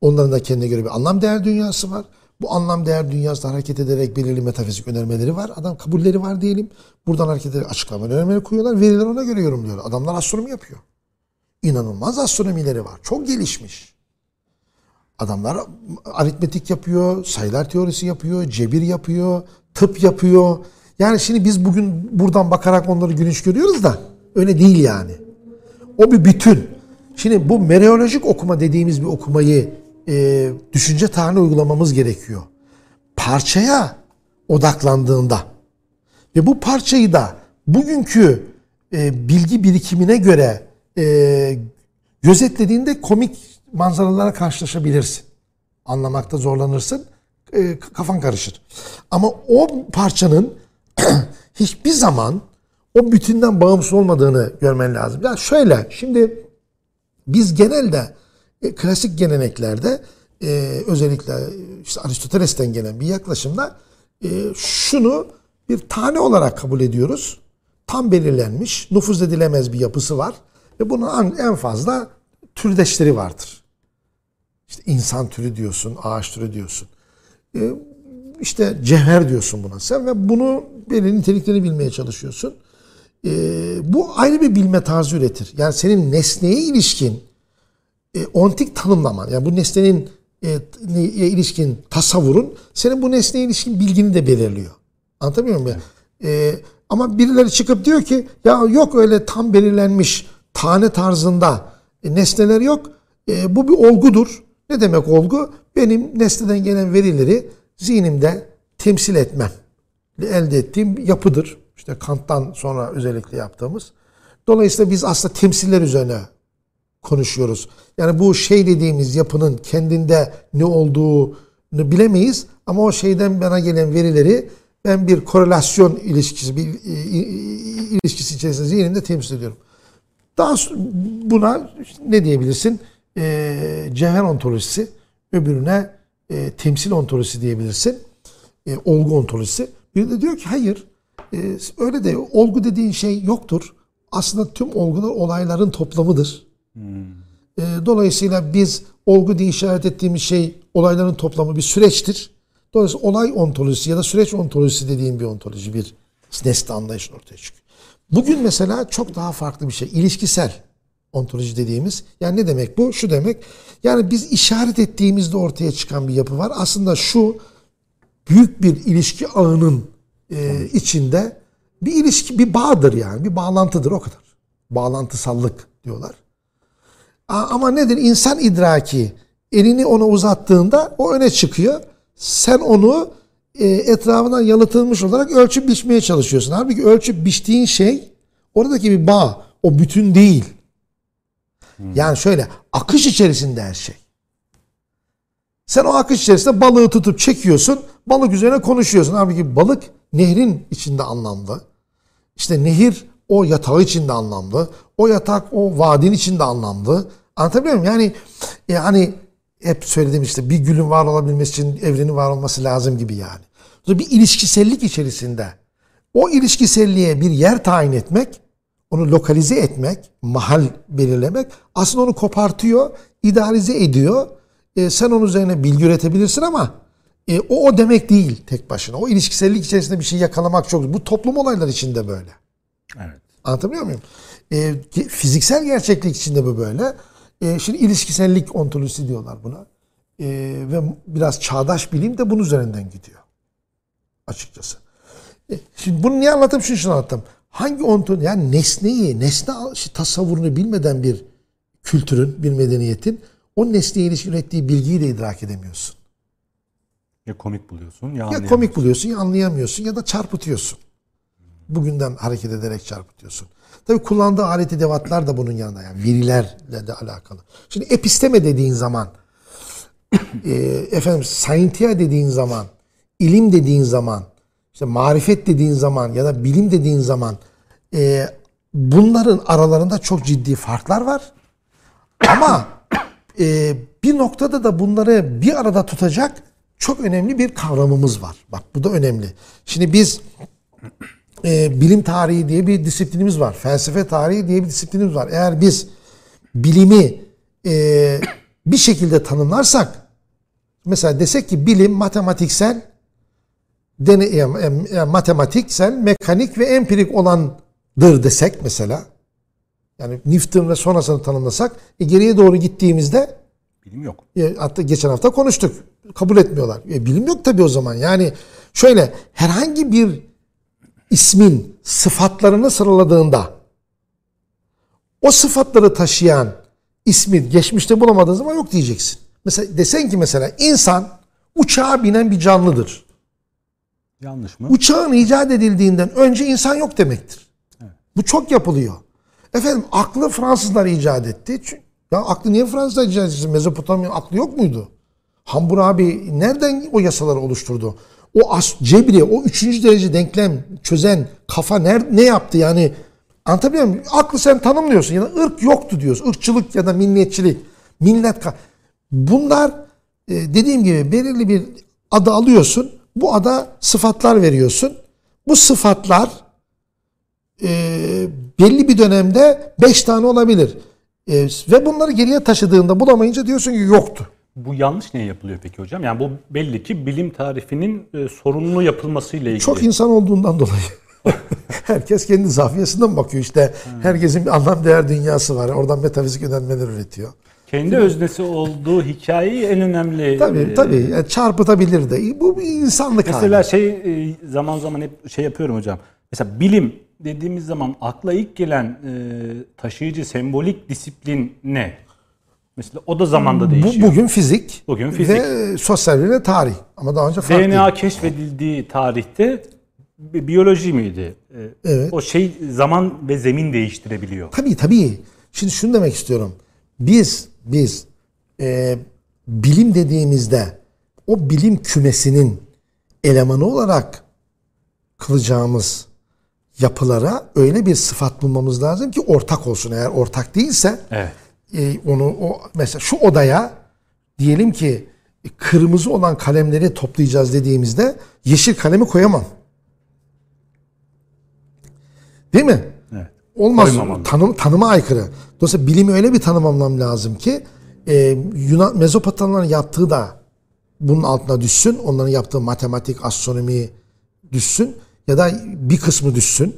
[SPEAKER 2] Onların da kendine göre bir anlam değer dünyası var. Bu anlam değer dünyasında hareket ederek belirli metafizik önermeleri var. Adam kabulleri var diyelim. Buradan hareket ederek açıklama önermeleri koyuyorlar. Verileri ona göre yorumluyorlar. Adamlar astronomi yapıyor. İnanılmaz astronomileri var. Çok gelişmiş. Adamlar aritmetik yapıyor, sayılar teorisi yapıyor, cebir yapıyor, tıp yapıyor. Yani şimdi biz bugün buradan bakarak onları güneş görüyoruz da öyle değil yani. O bir bütün. Şimdi bu mereolojik okuma dediğimiz bir okumayı e, düşünce tarihine uygulamamız gerekiyor. Parçaya odaklandığında ve bu parçayı da bugünkü e, bilgi birikimine göre e, gözetlediğinde komik manzaralara karşılaşabilirsin. Anlamakta zorlanırsın. E, kafan karışır. Ama o parçanın <clears throat> hiçbir zaman o bütünden bağımsız olmadığını görmen lazım. Yani şöyle şimdi biz genelde e, klasik geleneklerde e, özellikle işte Aristoteles'ten gelen bir yaklaşımda e, şunu bir tane olarak kabul ediyoruz. Tam belirlenmiş, nüfuz edilemez bir yapısı var ve bunun en fazla türdeşleri vardır. İşte insan türü diyorsun, ağaç türü diyorsun. E, işte cevher diyorsun buna sen ve bunu belirli niteliklerini bilmeye çalışıyorsun. E, bu ayrı bir bilme tarzı üretir. Yani senin nesneye ilişkin e, ontik tanımlaman, yani bu nesnenin e, ilişkin tasavvurun senin bu nesneye ilişkin bilgini de belirliyor. Anlatabiliyor muyum? E, ama birileri çıkıp diyor ki ya yok öyle tam belirlenmiş tane tarzında e, nesneler yok. E, bu bir olgudur. Ne demek olgu? Benim nesneden gelen verileri zihnimde temsil etmem. Elde ettiğim yapıdır. İşte Kant'tan sonra özellikle yaptığımız. Dolayısıyla biz aslında temsiller üzerine konuşuyoruz. Yani bu şey dediğimiz yapının kendinde ne olduğunu bilemeyiz ama o şeyden bana gelen verileri ben bir korelasyon ilişkisi, bir ilişkisi içerisinde zihnimde temsil ediyorum. Daha buna ne diyebilirsin? E, cevher ontolojisi, öbürüne e, temsil ontolojisi diyebilirsin. E, olgu ontolojisi. Biri de diyor ki hayır, e, öyle de olgu dediğin şey yoktur. Aslında tüm olgular olayların toplamıdır. Hmm. E, dolayısıyla biz olgu diye işaret ettiğimiz şey olayların toplamı bir süreçtir. Dolayısıyla olay ontolojisi ya da süreç ontolojisi dediğim bir ontoloji, bir nesne anlayışın ortaya çıkıyor. Bugün mesela çok daha farklı bir şey. İlişkisel ontoloji dediğimiz. Yani ne demek bu? Şu demek. Yani biz işaret ettiğimizde ortaya çıkan bir yapı var. Aslında şu büyük bir ilişki ağının e, içinde bir ilişki, bir bağdır yani. Bir bağlantıdır o kadar. Bağlantısallık diyorlar. Ama nedir? İnsan idraki elini ona uzattığında o öne çıkıyor. Sen onu e, etrafından yalıtılmış olarak ölçüp biçmeye çalışıyorsun. Halbuki ölçüp biçtiğin şey oradaki bir bağ. O bütün değil. Yani şöyle akış içerisinde her şey. Sen o akış içerisinde balığı tutup çekiyorsun. Balık üzerine konuşuyorsun. Halbuki balık nehrin içinde anlamlı. İşte nehir o yatağı içinde anlamlı. O yatak o vadinin içinde anlamlı. Anlatabiliyor muyum? Yani yani hep söyledim işte bir gülün var olabilmesi için evrenin var olması lazım gibi yani. Bir ilişkisellik içerisinde o ilişkiselliğe bir yer tayin etmek, onu lokalize etmek, mahal belirlemek aslında onu kopartıyor, idealize ediyor. E, sen onun üzerine bilgi üretebilirsin ama e, o o demek değil tek başına. O ilişkisellik içerisinde bir şey yakalamak çok Bu toplum olaylar içinde böyle.
[SPEAKER 1] Evet.
[SPEAKER 2] Anlatabiliyor muyum? E, fiziksel gerçeklik içinde bu böyle. E, şimdi ilişkisellik ontolojisi diyorlar buna. E, ve biraz çağdaş bilim de bunun üzerinden gidiyor. Açıkçası. E, şimdi bunu niye anlattım? Şunu için anlattım. Hangi ontoloji, yani nesneyi, nesne tasavvurunu bilmeden bir kültürün, bir medeniyetin o nesneye ilişkin ürettiği bilgiyi de idrak edemiyorsun.
[SPEAKER 1] Ya komik buluyorsun ya,
[SPEAKER 2] ya komik buluyorsun ya anlayamıyorsun ya da çarpıtıyorsun. Bugünden hareket ederek çarpıtıyorsun. Tabi kullandığı alet edevatlar da bunun yanında yani verilerle de alakalı. Şimdi episteme dediğin zaman <coughs> e, efendim scientia dediğin zaman ilim dediğin zaman işte marifet dediğin zaman ya da bilim dediğin zaman e, bunların aralarında çok ciddi farklar var. Ama e, bir noktada da bunları bir arada tutacak çok önemli bir kavramımız var. Bak bu da önemli. Şimdi biz e, bilim tarihi diye bir disiplinimiz var. Felsefe tarihi diye bir disiplinimiz var. Eğer biz bilimi e, bir şekilde tanımlarsak mesela desek ki bilim matematiksel dene, yani matematiksel, mekanik ve empirik olandır desek mesela yani Newton ve sonrasını tanımlasak e, geriye doğru gittiğimizde
[SPEAKER 1] bilim yok.
[SPEAKER 2] E, hatta geçen hafta konuştuk. Kabul etmiyorlar. E, bilim yok tabii o zaman. Yani şöyle herhangi bir ismin sıfatlarını sıraladığında o sıfatları taşıyan ismi geçmişte bulamadığın zaman yok diyeceksin. Mesela desen ki mesela insan uçağa binen bir canlıdır.
[SPEAKER 1] Yanlış mı?
[SPEAKER 2] Uçağın icat edildiğinden önce insan yok demektir. Evet. Bu çok yapılıyor. Efendim aklı Fransızlar icat etti. Ya aklı niye Fransızlar icat etti? Mezopotamya aklı yok muydu? Hammurabi nereden o yasaları oluşturdu? O as, cebri, o üçüncü derece denklem çözen kafa ner, ne yaptı yani? Anlatabiliyor muyum? Aklı sen tanımlıyorsun ya da ırk yoktu diyorsun. Irkçılık ya da milliyetçilik. Millet Bunlar e, dediğim gibi belirli bir adı alıyorsun. Bu ada sıfatlar veriyorsun. Bu sıfatlar e, belli bir dönemde beş tane olabilir. E, ve bunları geriye taşıdığında bulamayınca diyorsun ki yoktu.
[SPEAKER 1] Bu yanlış niye yapılıyor peki hocam? Yani bu belli ki bilim tarifinin e, sorunlu yapılmasıyla ilgili.
[SPEAKER 2] Çok insan olduğundan dolayı. <laughs> Herkes kendi zafiyesinden bakıyor işte. Hmm. Herkesin bir anlam değer dünyası var. Oradan metafizik önermeler üretiyor.
[SPEAKER 1] Kendi öznesi olduğu hikayeyi en önemli.
[SPEAKER 2] Tabii e, tabii. Yani çarpıtabilir de. Bu bir insanlık
[SPEAKER 1] Mesela hali. şey e, zaman zaman hep şey yapıyorum hocam. Mesela bilim dediğimiz zaman akla ilk gelen e, taşıyıcı sembolik disiplin ne? Mesela o da zamanda değişiyor.
[SPEAKER 2] Bu, bugün fizik.
[SPEAKER 1] Bugün fizik.
[SPEAKER 2] Ve sosyal ve tarih. Ama daha önce farklı.
[SPEAKER 1] DNA keşfedildiği tarihte biyoloji miydi? Evet. O şey zaman ve zemin değiştirebiliyor.
[SPEAKER 2] Tabii tabii. Şimdi şunu demek istiyorum. Biz biz e, bilim dediğimizde o bilim kümesinin elemanı olarak kılacağımız yapılara öyle bir sıfat bulmamız lazım ki ortak olsun. Eğer ortak değilse
[SPEAKER 1] evet
[SPEAKER 2] e, onu o mesela şu odaya diyelim ki kırmızı olan kalemleri toplayacağız dediğimizde yeşil kalemi koyamam. Değil mi?
[SPEAKER 1] Evet.
[SPEAKER 2] Olmaz. Tanım, tanıma aykırı. Dolayısıyla bilimi öyle bir tanımlamam lazım ki e, Yunan Mezopotamların yaptığı da bunun altına düşsün. Onların yaptığı matematik, astronomi düşsün ya da bir kısmı düşsün.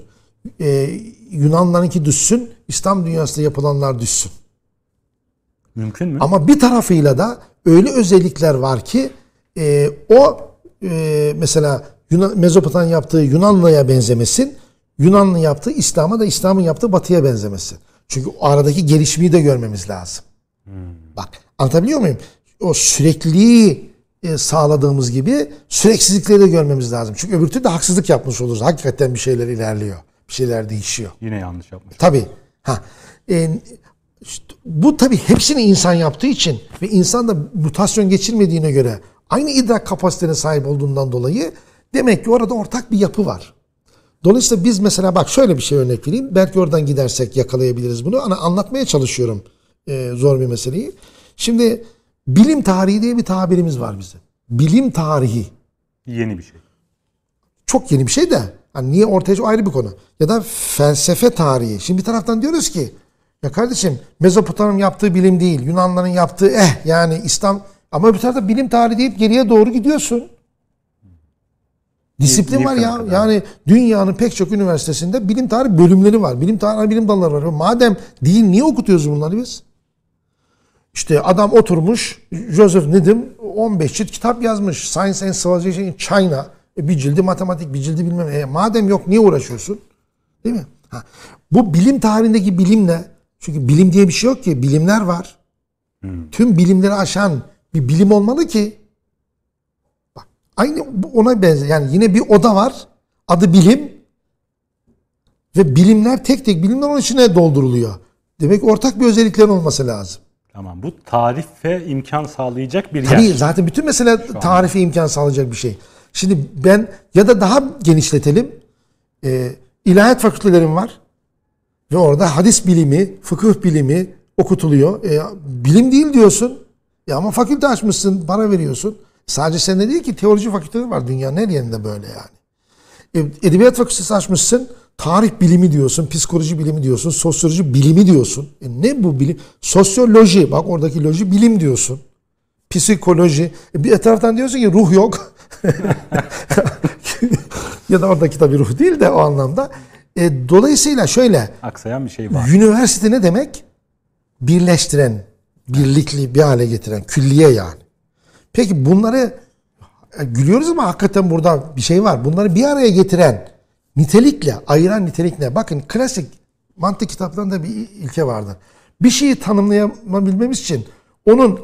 [SPEAKER 2] E, Yunanlarınki düşsün. İslam dünyasında yapılanlar düşsün.
[SPEAKER 1] Mümkün mü?
[SPEAKER 2] Ama bir tarafıyla da öyle özellikler var ki e, o e, mesela Yunan, Mezopotamya yaptığı Yunanlı'ya benzemesin. Yunanlı yaptığı İslam'a da İslam'ın yaptığı Batı'ya benzemesin. Çünkü o aradaki gelişmeyi de görmemiz lazım. Bak anlatabiliyor muyum? O sürekliliği e, sağladığımız gibi süreksizlikleri de görmemiz lazım. Çünkü öbür türlü de haksızlık yapmış oluruz. Hakikaten bir şeyler ilerliyor. Bir şeyler değişiyor.
[SPEAKER 1] Yine yanlış yapmış.
[SPEAKER 2] Tabii. Ha. E, işte bu tabii hepsini insan yaptığı için ve insan da mutasyon geçirmediğine göre aynı idrak kapasitesine sahip olduğundan dolayı demek ki orada ortak bir yapı var. Dolayısıyla biz mesela bak şöyle bir şey örnek vereyim. Belki oradan gidersek yakalayabiliriz bunu. Ana anlatmaya çalışıyorum e, zor bir meseleyi. Şimdi bilim tarihi diye bir tabirimiz var bizim. Bilim tarihi.
[SPEAKER 1] Yeni bir şey.
[SPEAKER 2] Çok yeni bir şey de. Hani niye ortaya o ayrı bir konu. Ya da felsefe tarihi. Şimdi bir taraftan diyoruz ki ya kardeşim Mezopotamya'nın yaptığı bilim değil. Yunanların yaptığı eh yani İslam ama bir tarafta bilim tarihi deyip geriye doğru gidiyorsun. Disiplin var ya.
[SPEAKER 1] kadar?
[SPEAKER 2] Yani dünyanın pek çok üniversitesinde bilim tarihi bölümleri var. Bilim tarihi bilim dalları var. Madem değil niye okutuyoruz bunları biz? İşte adam oturmuş Joseph Needham 15 cilt kitap yazmış. Science and Civilization in China. E, bir cildi matematik, bir cildi bilmem ne. E, madem yok niye uğraşıyorsun? Değil mi? Ha. Bu bilim tarihindeki bilim ne? Çünkü bilim diye bir şey yok ki. Bilimler var. Tüm bilimleri aşan bir bilim olmalı ki aynı ona benzer. Yani yine bir oda var. Adı bilim. Ve bilimler tek tek bilimler onun içine dolduruluyor. Demek ki ortak bir özelliklerin olması lazım.
[SPEAKER 1] Tamam. Bu tarife imkan sağlayacak bir
[SPEAKER 2] Tabii
[SPEAKER 1] yer.
[SPEAKER 2] zaten bütün mesele tarife imkan sağlayacak bir şey. Şimdi ben ya da daha genişletelim. Ee, ilahiyat fakültelerim var. Ve orada hadis bilimi, fıkıh bilimi okutuluyor. E, bilim değil diyorsun. Ya ama fakülte açmışsın, para veriyorsun. Sadece sende değil ki teoloji fakülteleri var dünyanın her yerinde böyle yani. E, edebiyat fakültesi açmışsın. Tarih bilimi diyorsun, psikoloji bilimi diyorsun, sosyoloji bilimi diyorsun. E ne bu bilim? Sosyoloji, bak oradaki loji bilim diyorsun. Psikoloji. E bir taraftan diyorsun ki ruh yok. <laughs> ya da oradaki tabii ruh değil de o anlamda. E, dolayısıyla şöyle,
[SPEAKER 1] Aksayan bir şey var.
[SPEAKER 2] üniversite ne demek? Birleştiren, birlikli bir hale getiren, külliye yani. Peki bunları gülüyoruz ama hakikaten burada bir şey var. Bunları bir araya getiren, nitelikle, ayıran nitelik ne? Bakın klasik mantık kitaplarında bir ilke vardır. Bir şeyi tanımlayabilmemiz için onun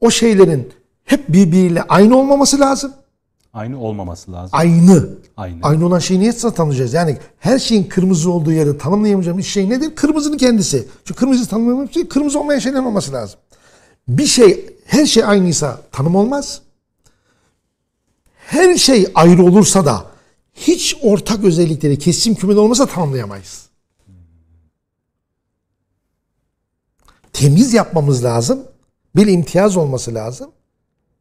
[SPEAKER 2] o şeylerin hep birbiriyle aynı olmaması lazım.
[SPEAKER 1] Aynı olmaması lazım.
[SPEAKER 2] Aynı.
[SPEAKER 1] Aynı.
[SPEAKER 2] Aynı olan şeyi niye tanımlayacağız? Yani her şeyin kırmızı olduğu yerde tanımlayamayacağımız şey nedir? Kırmızının kendisi. Çünkü kırmızı tanımlayamayacağımız şey kırmızı olmayan şeylerin olması lazım. Bir şey, her şey aynıysa tanım olmaz. Her şey ayrı olursa da hiç ortak özellikleri kesim kümede olmasa tanımlayamayız. Temiz yapmamız lazım. Bir imtiyaz olması lazım.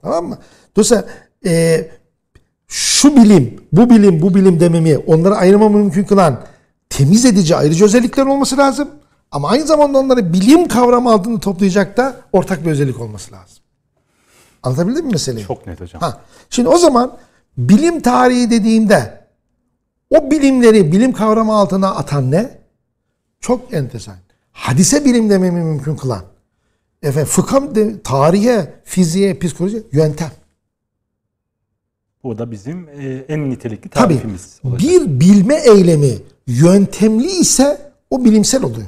[SPEAKER 2] Tamam mı? Dolayısıyla e, şu bilim, bu bilim, bu bilim dememi onları ayırmamı mümkün kılan temiz edici ayrıcı özellikler olması lazım. Ama aynı zamanda onları bilim kavramı altında toplayacak da ortak bir özellik olması lazım. Anlatabildim mi meseleyi?
[SPEAKER 1] Çok net hocam.
[SPEAKER 2] Ha. Şimdi o zaman bilim tarihi dediğimde o bilimleri bilim kavramı altına atan ne? Çok enteresan. Hadise bilim dememi mümkün kılan. Efendim fıkha, de, tarihe, fiziğe, psikoloji yöntem.
[SPEAKER 1] Bu da bizim e, en nitelikli
[SPEAKER 2] Tabii
[SPEAKER 1] tarifimiz olacak.
[SPEAKER 2] bir bilme eylemi yöntemli ise o bilimsel oluyor.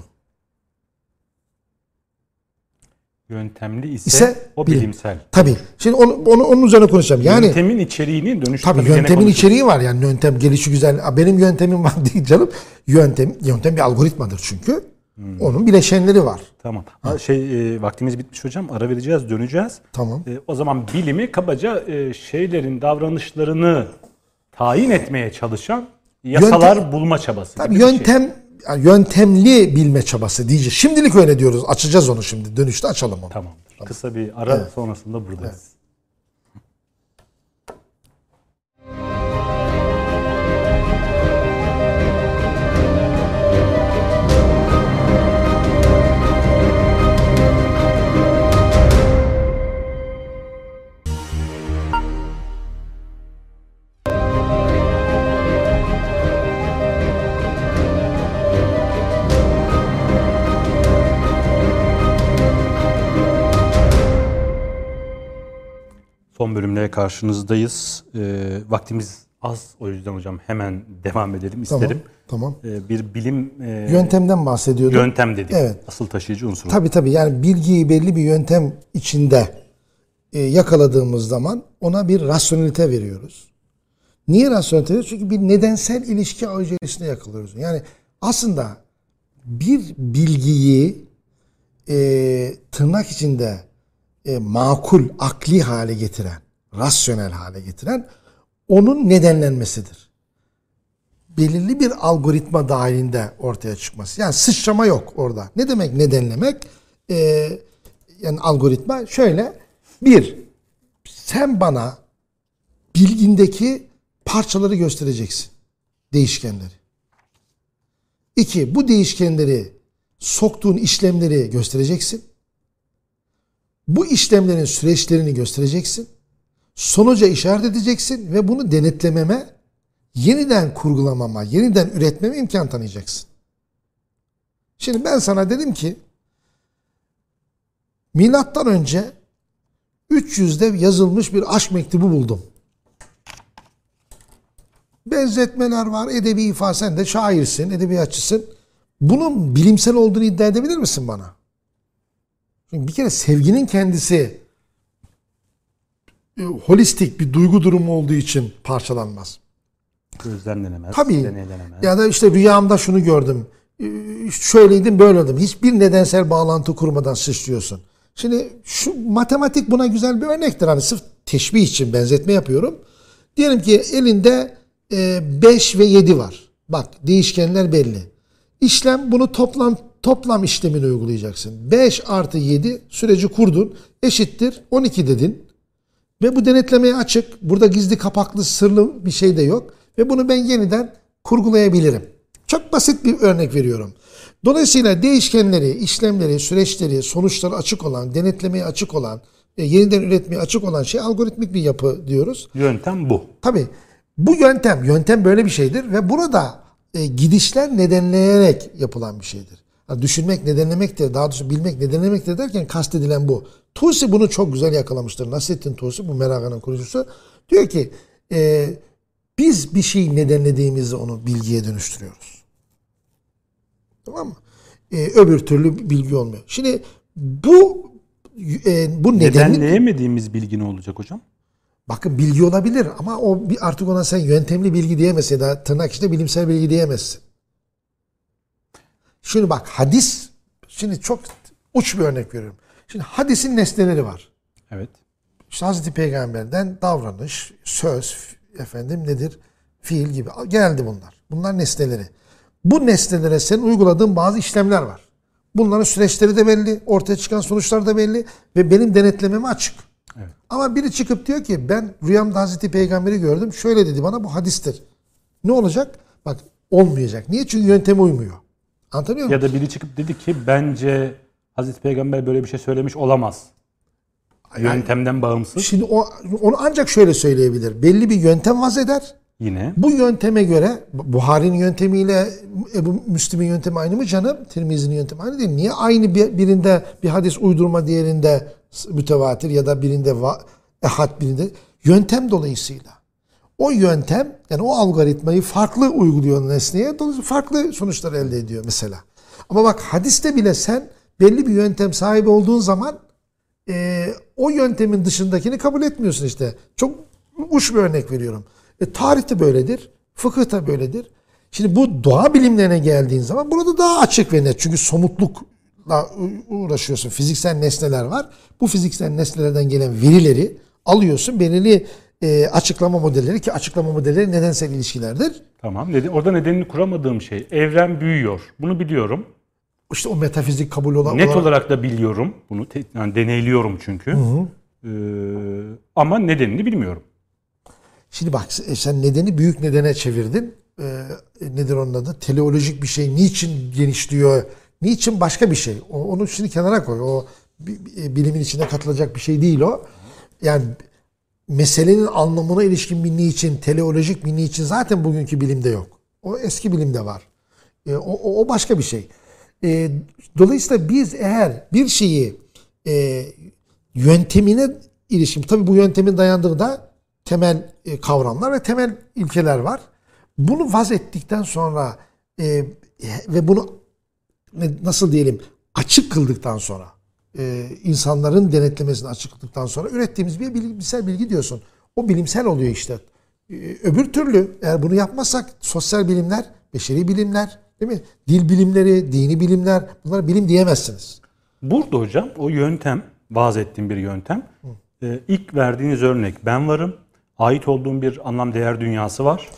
[SPEAKER 1] Yöntemli ise,
[SPEAKER 2] İse
[SPEAKER 1] o
[SPEAKER 2] bilim.
[SPEAKER 1] bilimsel.
[SPEAKER 2] Tabii. Şimdi onu, onu onun üzerine konuşacağım. Yani
[SPEAKER 1] Yöntemin içeriğini
[SPEAKER 2] tabii
[SPEAKER 1] dönüştürmeyeceğine
[SPEAKER 2] yöntemin içeriği var yani yöntem gelişi güzel. Benim yöntemim var <laughs> değil canım. Yöntem yöntem bir algoritmadır çünkü.
[SPEAKER 1] Hmm.
[SPEAKER 2] Onun bileşenleri var.
[SPEAKER 1] Tamam. Ha, şey e, vaktimiz bitmiş hocam. Ara vereceğiz, döneceğiz.
[SPEAKER 2] Tamam.
[SPEAKER 1] E, o zaman bilimi kabaca e, şeylerin davranışlarını tayin etmeye çalışan yasalar
[SPEAKER 2] Yöntem-
[SPEAKER 1] bulma çabası.
[SPEAKER 2] Tabii
[SPEAKER 1] gibi bir şey.
[SPEAKER 2] Yani yöntemli bilme çabası diyeceğiz. Şimdilik öyle diyoruz. Açacağız onu şimdi. Dönüşte açalım onu.
[SPEAKER 1] Tamam. Kısa bir ara sonrasında buradayız. Son bölümle karşınızdayız. Ee, vaktimiz az o yüzden hocam hemen devam edelim isterim.
[SPEAKER 2] Tamam.
[SPEAKER 1] Ee, bir bilim e,
[SPEAKER 2] Yöntemden bahsediyordum.
[SPEAKER 1] yöntem dedik.
[SPEAKER 2] Evet.
[SPEAKER 1] Asıl taşıyıcı unsur.
[SPEAKER 2] Tabii tabii yani bilgiyi belli bir yöntem içinde e, yakaladığımız zaman ona bir rasyonelite veriyoruz. Niye rasyonelite veriyoruz? Çünkü bir nedensel ilişki içerisinde yakalıyoruz. Yani aslında bir bilgiyi e, tırnak içinde e, makul, akli hale getiren, rasyonel hale getiren onun nedenlenmesidir. Belirli bir algoritma dahilinde ortaya çıkması. Yani sıçrama yok orada. Ne demek nedenlemek? E, yani algoritma şöyle. Bir, sen bana bilgindeki parçaları göstereceksin. Değişkenleri. İki, bu değişkenleri soktuğun işlemleri göstereceksin. Bu işlemlerin süreçlerini göstereceksin. Sonuca işaret edeceksin ve bunu denetlememe, yeniden kurgulamama, yeniden üretmeme imkan tanıyacaksın. Şimdi ben sana dedim ki milattan önce 300'de yazılmış bir aşk mektubu buldum. Benzetmeler var, edebi ifade, sen de şairsin, edebiyatçısın. Bunun bilimsel olduğunu iddia edebilir misin bana? Çünkü bir kere sevginin kendisi e, holistik bir duygu durumu olduğu için parçalanmaz.
[SPEAKER 1] Gözlemlenemez,
[SPEAKER 2] Tabii.
[SPEAKER 1] deneylenemez.
[SPEAKER 2] Ya da işte rüyamda şunu gördüm. e, Şöyleydim böyle oldum. Hiçbir nedensel bağlantı kurmadan sıçrıyorsun. Şimdi şu matematik buna güzel bir örnektir. Hani sırf teşbih için benzetme yapıyorum. Diyelim ki elinde 5 ve 7 var. Bak değişkenler belli. İşlem bunu toplam toplam işlemini uygulayacaksın. 5 artı 7 süreci kurdun. Eşittir 12 dedin. Ve bu denetlemeye açık. Burada gizli kapaklı sırlı bir şey de yok. Ve bunu ben yeniden kurgulayabilirim. Çok basit bir örnek veriyorum. Dolayısıyla değişkenleri, işlemleri, süreçleri, sonuçları açık olan, denetlemeye açık olan, yeniden üretmeye açık olan şey algoritmik bir yapı diyoruz.
[SPEAKER 1] Yöntem bu.
[SPEAKER 2] Tabii bu yöntem, yöntem böyle bir şeydir ve burada e, gidişler nedenleyerek yapılan bir şeydir. Düşünmek, nedenlemektir, daha doğrusu bilmek, nedenlemektir derken kastedilen bu. Tusi bunu çok güzel yakalamıştır. Nasrettin Tusi, bu Meraka'nın kurucusu. Diyor ki, e, biz bir şeyi nedenlediğimizde onu bilgiye dönüştürüyoruz. Tamam mı? E, öbür türlü bilgi olmuyor. Şimdi bu e, bu nedenli...
[SPEAKER 1] Nedenleyemediğimiz bilgi ne olacak hocam?
[SPEAKER 2] Bakın bilgi olabilir ama o artık ona sen yöntemli bilgi diyemezsin ya da tırnak içinde bilimsel bilgi diyemezsin. Şimdi bak hadis, şimdi çok uç bir örnek veriyorum. Şimdi hadisin nesneleri var.
[SPEAKER 1] Evet.
[SPEAKER 2] İşte Hazreti Peygamber'den davranış, söz, efendim nedir? Fiil gibi. Geldi bunlar. Bunlar nesneleri. Bu nesnelere senin uyguladığın bazı işlemler var. Bunların süreçleri de belli, ortaya çıkan sonuçlar da belli ve benim denetlememe açık.
[SPEAKER 1] Evet.
[SPEAKER 2] Ama biri çıkıp diyor ki ben rüyamda Hazreti Peygamber'i gördüm. Şöyle dedi bana bu hadistir. Ne olacak? Bak olmayacak. Niye? Çünkü yönteme uymuyor. Anlatabiliyor muyum?
[SPEAKER 1] Ya da biri çıkıp dedi ki bence Hazreti Peygamber böyle bir şey söylemiş olamaz. Yöntemden bağımsız
[SPEAKER 2] Şimdi o, onu ancak şöyle söyleyebilir. Belli bir yöntem vaz eder.
[SPEAKER 1] yine.
[SPEAKER 2] Bu yönteme göre Buhari'nin yöntemiyle Ebu Müslim'in yöntemi aynı mı canım? Tirmizi'nin yöntemi aynı değil. Niye aynı bir, birinde bir hadis uydurma diğerinde mütevatir ya da birinde ehad birinde yöntem dolayısıyla. O yöntem yani o algoritmayı farklı uyguluyor nesneye. Dolayısıyla farklı sonuçlar elde ediyor mesela. Ama bak hadiste bile sen belli bir yöntem sahibi olduğun zaman e, o yöntemin dışındakini kabul etmiyorsun işte. Çok uç bir örnek veriyorum. E, tarih de böyledir. Fıkıh da böyledir. Şimdi bu doğa bilimlerine geldiğin zaman burada daha açık ve net. Çünkü somutlukla uğraşıyorsun. Fiziksel nesneler var. Bu fiziksel nesnelerden gelen verileri alıyorsun. Belirli e, açıklama modelleri ki açıklama modelleri nedensel ilişkilerdir.
[SPEAKER 1] Tamam. Dedi, orada nedenini kuramadığım şey. Evren büyüyor. Bunu biliyorum.
[SPEAKER 2] İşte o metafizik kabul olan
[SPEAKER 1] Net
[SPEAKER 2] olarak-
[SPEAKER 1] olarak da biliyorum. Bunu te- yani deneyliyorum çünkü. Ee, ama nedenini bilmiyorum.
[SPEAKER 2] Şimdi bak e, sen nedeni büyük nedene çevirdin. Ee, nedir onun adı? Teleolojik bir şey. Niçin genişliyor? Niçin başka bir şey? Onu şimdi kenara koy. O bi- bilimin içine katılacak bir şey değil o. Yani meselenin anlamına ilişkin bir niçin, teleolojik bir niçin zaten bugünkü bilimde yok. O eski bilimde var. E, o, o, başka bir şey. E, dolayısıyla biz eğer bir şeyi e, yöntemine ilişkin. Tabii bu yöntemin dayandığı da temel e, kavramlar ve temel ilkeler var. Bunu vaz ettikten sonra e, ve bunu nasıl diyelim açık kıldıktan sonra e, insanların denetlemesini açık kıldıktan sonra ürettiğimiz bir bilimsel bilgi diyorsun. O bilimsel oluyor işte. E, öbür türlü eğer bunu yapmazsak sosyal bilimler, beşeri bilimler, değil mi? Dil bilimleri, dini bilimler bunlara bilim diyemezsiniz.
[SPEAKER 1] Burada hocam o yöntem, vaaz ettiğim bir yöntem. Ee, ilk verdiğiniz örnek ben varım. Ait olduğum bir anlam değer dünyası var.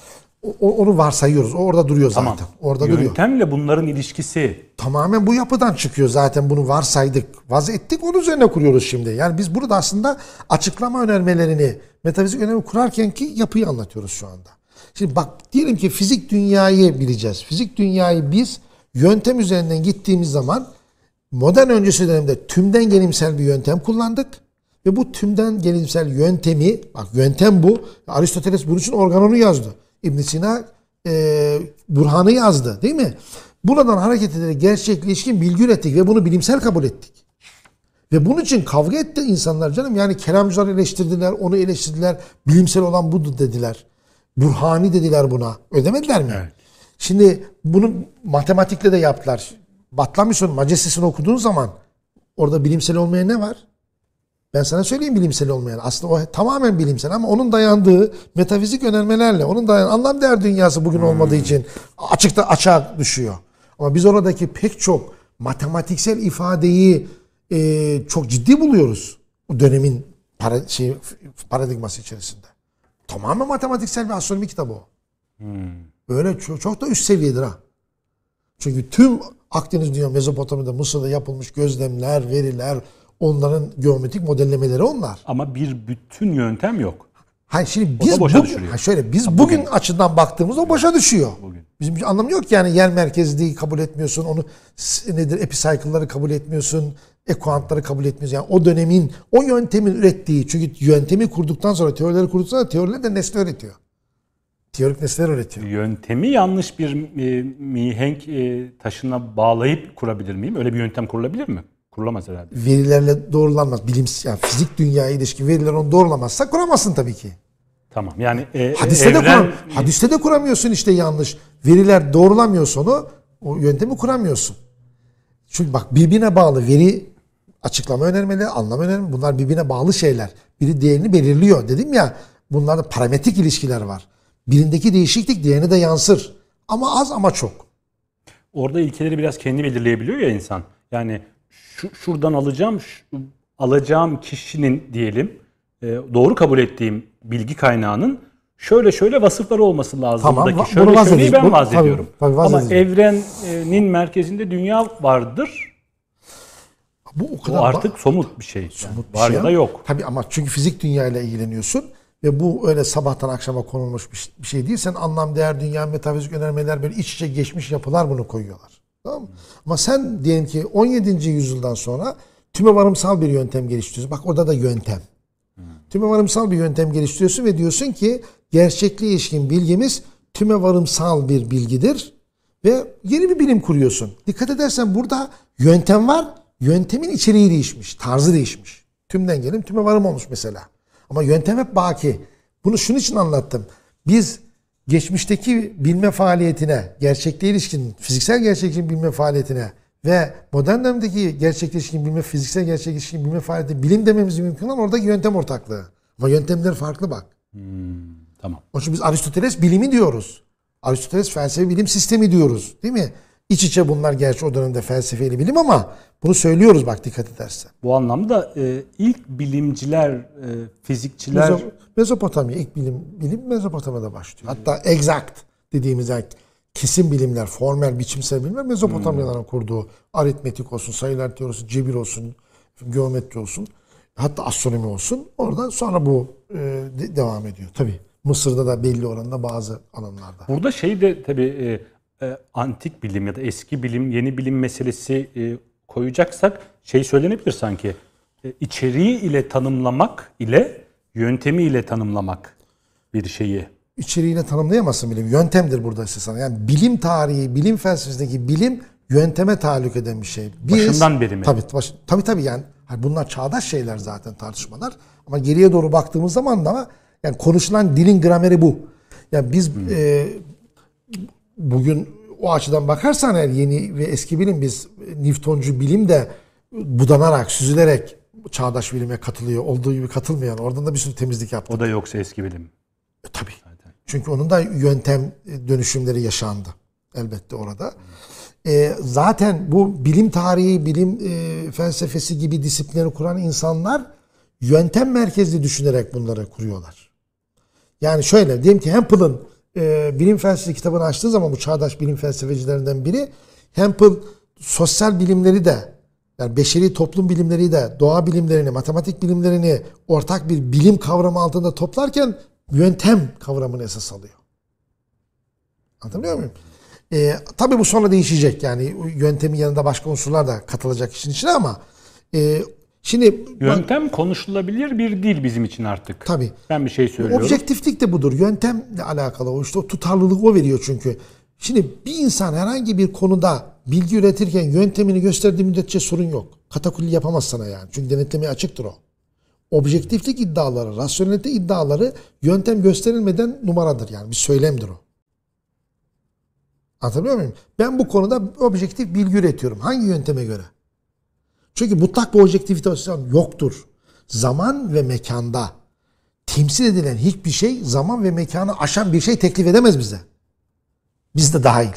[SPEAKER 2] O- onu varsayıyoruz. O orada duruyor zaten.
[SPEAKER 1] Tamam.
[SPEAKER 2] Orada duruyor.
[SPEAKER 1] Yöntemle bunların ilişkisi
[SPEAKER 2] Tamamen bu yapıdan çıkıyor zaten bunu varsaydık. Vaz ettik onun üzerine kuruyoruz şimdi. Yani biz burada aslında açıklama önermelerini, metafizik önerme kurarken ki yapıyı anlatıyoruz şu anda. Şimdi bak diyelim ki fizik dünyayı bileceğiz. Fizik dünyayı biz yöntem üzerinden gittiğimiz zaman modern öncesi dönemde tümden gelimsel bir yöntem kullandık. Ve bu tümden gelimsel yöntemi, bak yöntem bu. Aristoteles bunun için organonu yazdı. İbn Sina e, Burhan'ı yazdı değil mi? Buradan hareket ederek gerçekle ilişkin bilgi ürettik ve bunu bilimsel kabul ettik. Ve bunun için kavga etti insanlar canım. Yani kelamcılar eleştirdiler, onu eleştirdiler. Bilimsel olan budur dediler. Burhani dediler buna. Ödemediler mi?
[SPEAKER 1] Evet.
[SPEAKER 2] Şimdi bunu matematikle de yaptılar. Batlamyus'un Majestis'ini okuduğun zaman orada bilimsel olmayan ne var? Ben sana söyleyeyim bilimsel olmayan. Aslında o tamamen bilimsel ama onun dayandığı metafizik önermelerle, onun dayan anlam değer dünyası bugün olmadığı için açıkta açığa düşüyor. Ama biz oradaki pek çok matematiksel ifadeyi e, çok ciddi buluyoruz. O dönemin para, şey, paradigması içerisinde. Tamamen matematiksel bir astronomi kitabı o. Böyle çok, çok da üst seviyedir ha. Çünkü tüm Akdeniz dünya Mezopotamya'da, Mısır'da yapılmış gözlemler, veriler, onların geometrik modellemeleri onlar.
[SPEAKER 1] ama bir bütün yöntem yok.
[SPEAKER 2] Hayır şimdi biz
[SPEAKER 1] boşa
[SPEAKER 2] bugün,
[SPEAKER 1] düşürüyor.
[SPEAKER 2] ha şöyle biz bugün, açıdan baktığımızda o boşa düşüyor.
[SPEAKER 1] Bugün.
[SPEAKER 2] Bizim bir anlamı yok yani yer merkezliği kabul etmiyorsun, onu nedir epicycle'ları kabul etmiyorsun, ekuantları kabul etmiyorsun. Yani o dönemin, o yöntemin ürettiği, çünkü yöntemi kurduktan sonra, teorileri kurduktan sonra teoriler de nesne üretiyor. Teorik nesneler üretiyor.
[SPEAKER 1] Yöntemi yanlış bir e, mihenk e, taşına bağlayıp kurabilir miyim? Öyle bir yöntem kurulabilir mi? Kurulamaz herhalde.
[SPEAKER 2] Verilerle doğrulanmaz. Bilim, yani fizik dünyaya ilişkin veriler onu doğrulamazsa kuramazsın tabii ki.
[SPEAKER 1] Tamam. Yani e,
[SPEAKER 2] Hadiste de,
[SPEAKER 1] evren
[SPEAKER 2] kuram, hadiste de kuramıyorsun işte yanlış. Veriler doğrulamıyorsa onu o yöntemi kuramıyorsun. Çünkü bak birbirine bağlı veri açıklama önermeli, anlam önermeli. Bunlar birbirine bağlı şeyler. Biri diğerini belirliyor. Dedim ya bunlarda parametrik ilişkiler var. Birindeki değişiklik diğerine de yansır. Ama az ama çok.
[SPEAKER 1] orada ilkeleri biraz kendi belirleyebiliyor ya insan. Yani şu, şuradan alacağım, şu, alacağım kişinin diyelim e, doğru kabul ettiğim bilgi kaynağının şöyle şöyle vasıfları olması lazım.
[SPEAKER 2] Tamam,
[SPEAKER 1] şöyle
[SPEAKER 2] bunu edeceğiz.
[SPEAKER 1] ben
[SPEAKER 2] Bu-
[SPEAKER 1] vaz
[SPEAKER 2] tabii, tabii,
[SPEAKER 1] Ama evrenin merkezinde dünya vardır.
[SPEAKER 2] Bu o
[SPEAKER 1] Bu
[SPEAKER 2] kadar ba-
[SPEAKER 1] artık somut bir şey. Yani
[SPEAKER 2] somut bir
[SPEAKER 1] var
[SPEAKER 2] şey
[SPEAKER 1] ya da yok.
[SPEAKER 2] Tabii ama çünkü fizik dünyayla ilgileniyorsun ve bu öyle sabahtan akşama konulmuş bir- bir şey değil. Sen anlam, değer, dünya, metafizik önermeler böyle iç içe geçmiş yapılar bunu koyuyorlar. Tamam mı? Ama sen diyelim ki 17. yüzyıldan sonra tüme varımsal bir yöntem geliştiriyorsun. Bak orada da yöntem. Tüme varımsal bir yöntem geliştiriyorsun ve diyorsun ki gerçekliğe ilişkin bilgimiz tüme varımsal bir bilgidir ve yeni bir bilim kuruyorsun. Dikkat edersen burada yöntem var. Yöntemin içeriği değişmiş, tarzı değişmiş. Tümden gelim tüme varım olmuş mesela. Ama yöntem hep baki. Bunu şunun için anlattım. Biz geçmişteki bilme faaliyetine, gerçekliğe ilişkin, fiziksel gerçekliğin bilme faaliyetine ve modern dönemdeki gerçekliğe ilişkin bilme, fiziksel gerçekliğe ilişkin bilme faaliyeti bilim dememiz mümkün olan oradaki yöntem ortaklığı. Ama yöntemler farklı bak.
[SPEAKER 1] Tamam.
[SPEAKER 2] Onun için biz Aristoteles bilimi diyoruz. Aristoteles felsefe bilim sistemi diyoruz. Değil mi? İç içe bunlar gerçi o dönemde felsefeyle bilim ama bunu söylüyoruz bak dikkat edersen.
[SPEAKER 1] Bu anlamda e, ilk bilimciler, e, fizikçiler
[SPEAKER 2] Mezo- Mezopotamya ilk bilim bilim Mezopotamya'da başlıyor. Hatta exact dediğimiz yani kesin bilimler, formel, biçimsel bilimler Mezopotamyalıların kurduğu aritmetik olsun, sayılar teorisi, cebir olsun, geometri olsun, hatta astronomi olsun. Oradan sonra bu e, de- devam ediyor. Tabii Mısır'da da belli oranda bazı alanlarda.
[SPEAKER 1] Burada şey de tabii e, e, antik bilim ya da eski bilim, yeni bilim meselesi e, koyacaksak şey söylenebilir sanki. E, içeriği ile tanımlamak ile yöntemi ile tanımlamak bir şeyi.
[SPEAKER 2] içeriğiyle tanımlayamazsın bilim. Yöntemdir burada sana. Yani bilim tarihi, bilim felsefesindeki bilim yönteme tahallük eden bir şey. Biz,
[SPEAKER 1] Başından beri mi?
[SPEAKER 2] Tabii, baş, tabii tabii yani bunlar çağdaş şeyler zaten tartışmalar. Ama geriye doğru baktığımız zaman da yani konuşulan dilin grameri bu. Yani biz e, bugün o açıdan bakarsan eğer yeni ve eski bilim biz Newtoncu bilim de budanarak, süzülerek çağdaş bilime katılıyor. Olduğu gibi katılmayan. Oradan da bir sürü temizlik yaptı.
[SPEAKER 1] O da yoksa eski bilim.
[SPEAKER 2] E, tabii. Çünkü onun da yöntem dönüşümleri yaşandı. Elbette orada. E, zaten bu bilim tarihi, bilim e, felsefesi gibi disiplinleri kuran insanlar yöntem merkezli düşünerek bunları kuruyorlar. Yani şöyle diyelim ki Hempel'ın e, bilim felsefesi kitabını açtığı zaman bu çağdaş bilim felsefecilerinden biri Hempel sosyal bilimleri de yani beşeri toplum bilimleri de doğa bilimlerini, matematik bilimlerini ortak bir bilim kavramı altında toplarken yöntem kavramını esas alıyor. Anlatabiliyor muyum? E, tabii bu sonra değişecek. Yani yöntemin yanında başka unsurlar da katılacak işin içine ama e, şimdi
[SPEAKER 1] Yöntem konuşulabilir bir dil bizim için artık.
[SPEAKER 2] Tabii.
[SPEAKER 1] Ben bir şey söylüyorum.
[SPEAKER 2] Objektiflik de budur. Yöntemle alakalı o işte o tutarlılık o veriyor çünkü. Şimdi bir insan herhangi bir konuda bilgi üretirken yöntemini gösterdiği müddetçe sorun yok. Katakulli yapamaz sana yani. Çünkü denetlemeye açıktır o. Objektiflik iddiaları, rasyonelite iddiaları yöntem gösterilmeden numaradır yani bir söylemdir o. Anlatabiliyor muyum? Ben bu konuda objektif bilgi üretiyorum. Hangi yönteme göre? Çünkü mutlak bir objektivite yoktur. Zaman ve mekanda temsil edilen hiçbir şey zaman ve mekanı aşan bir şey teklif edemez bize. Biz de dahil.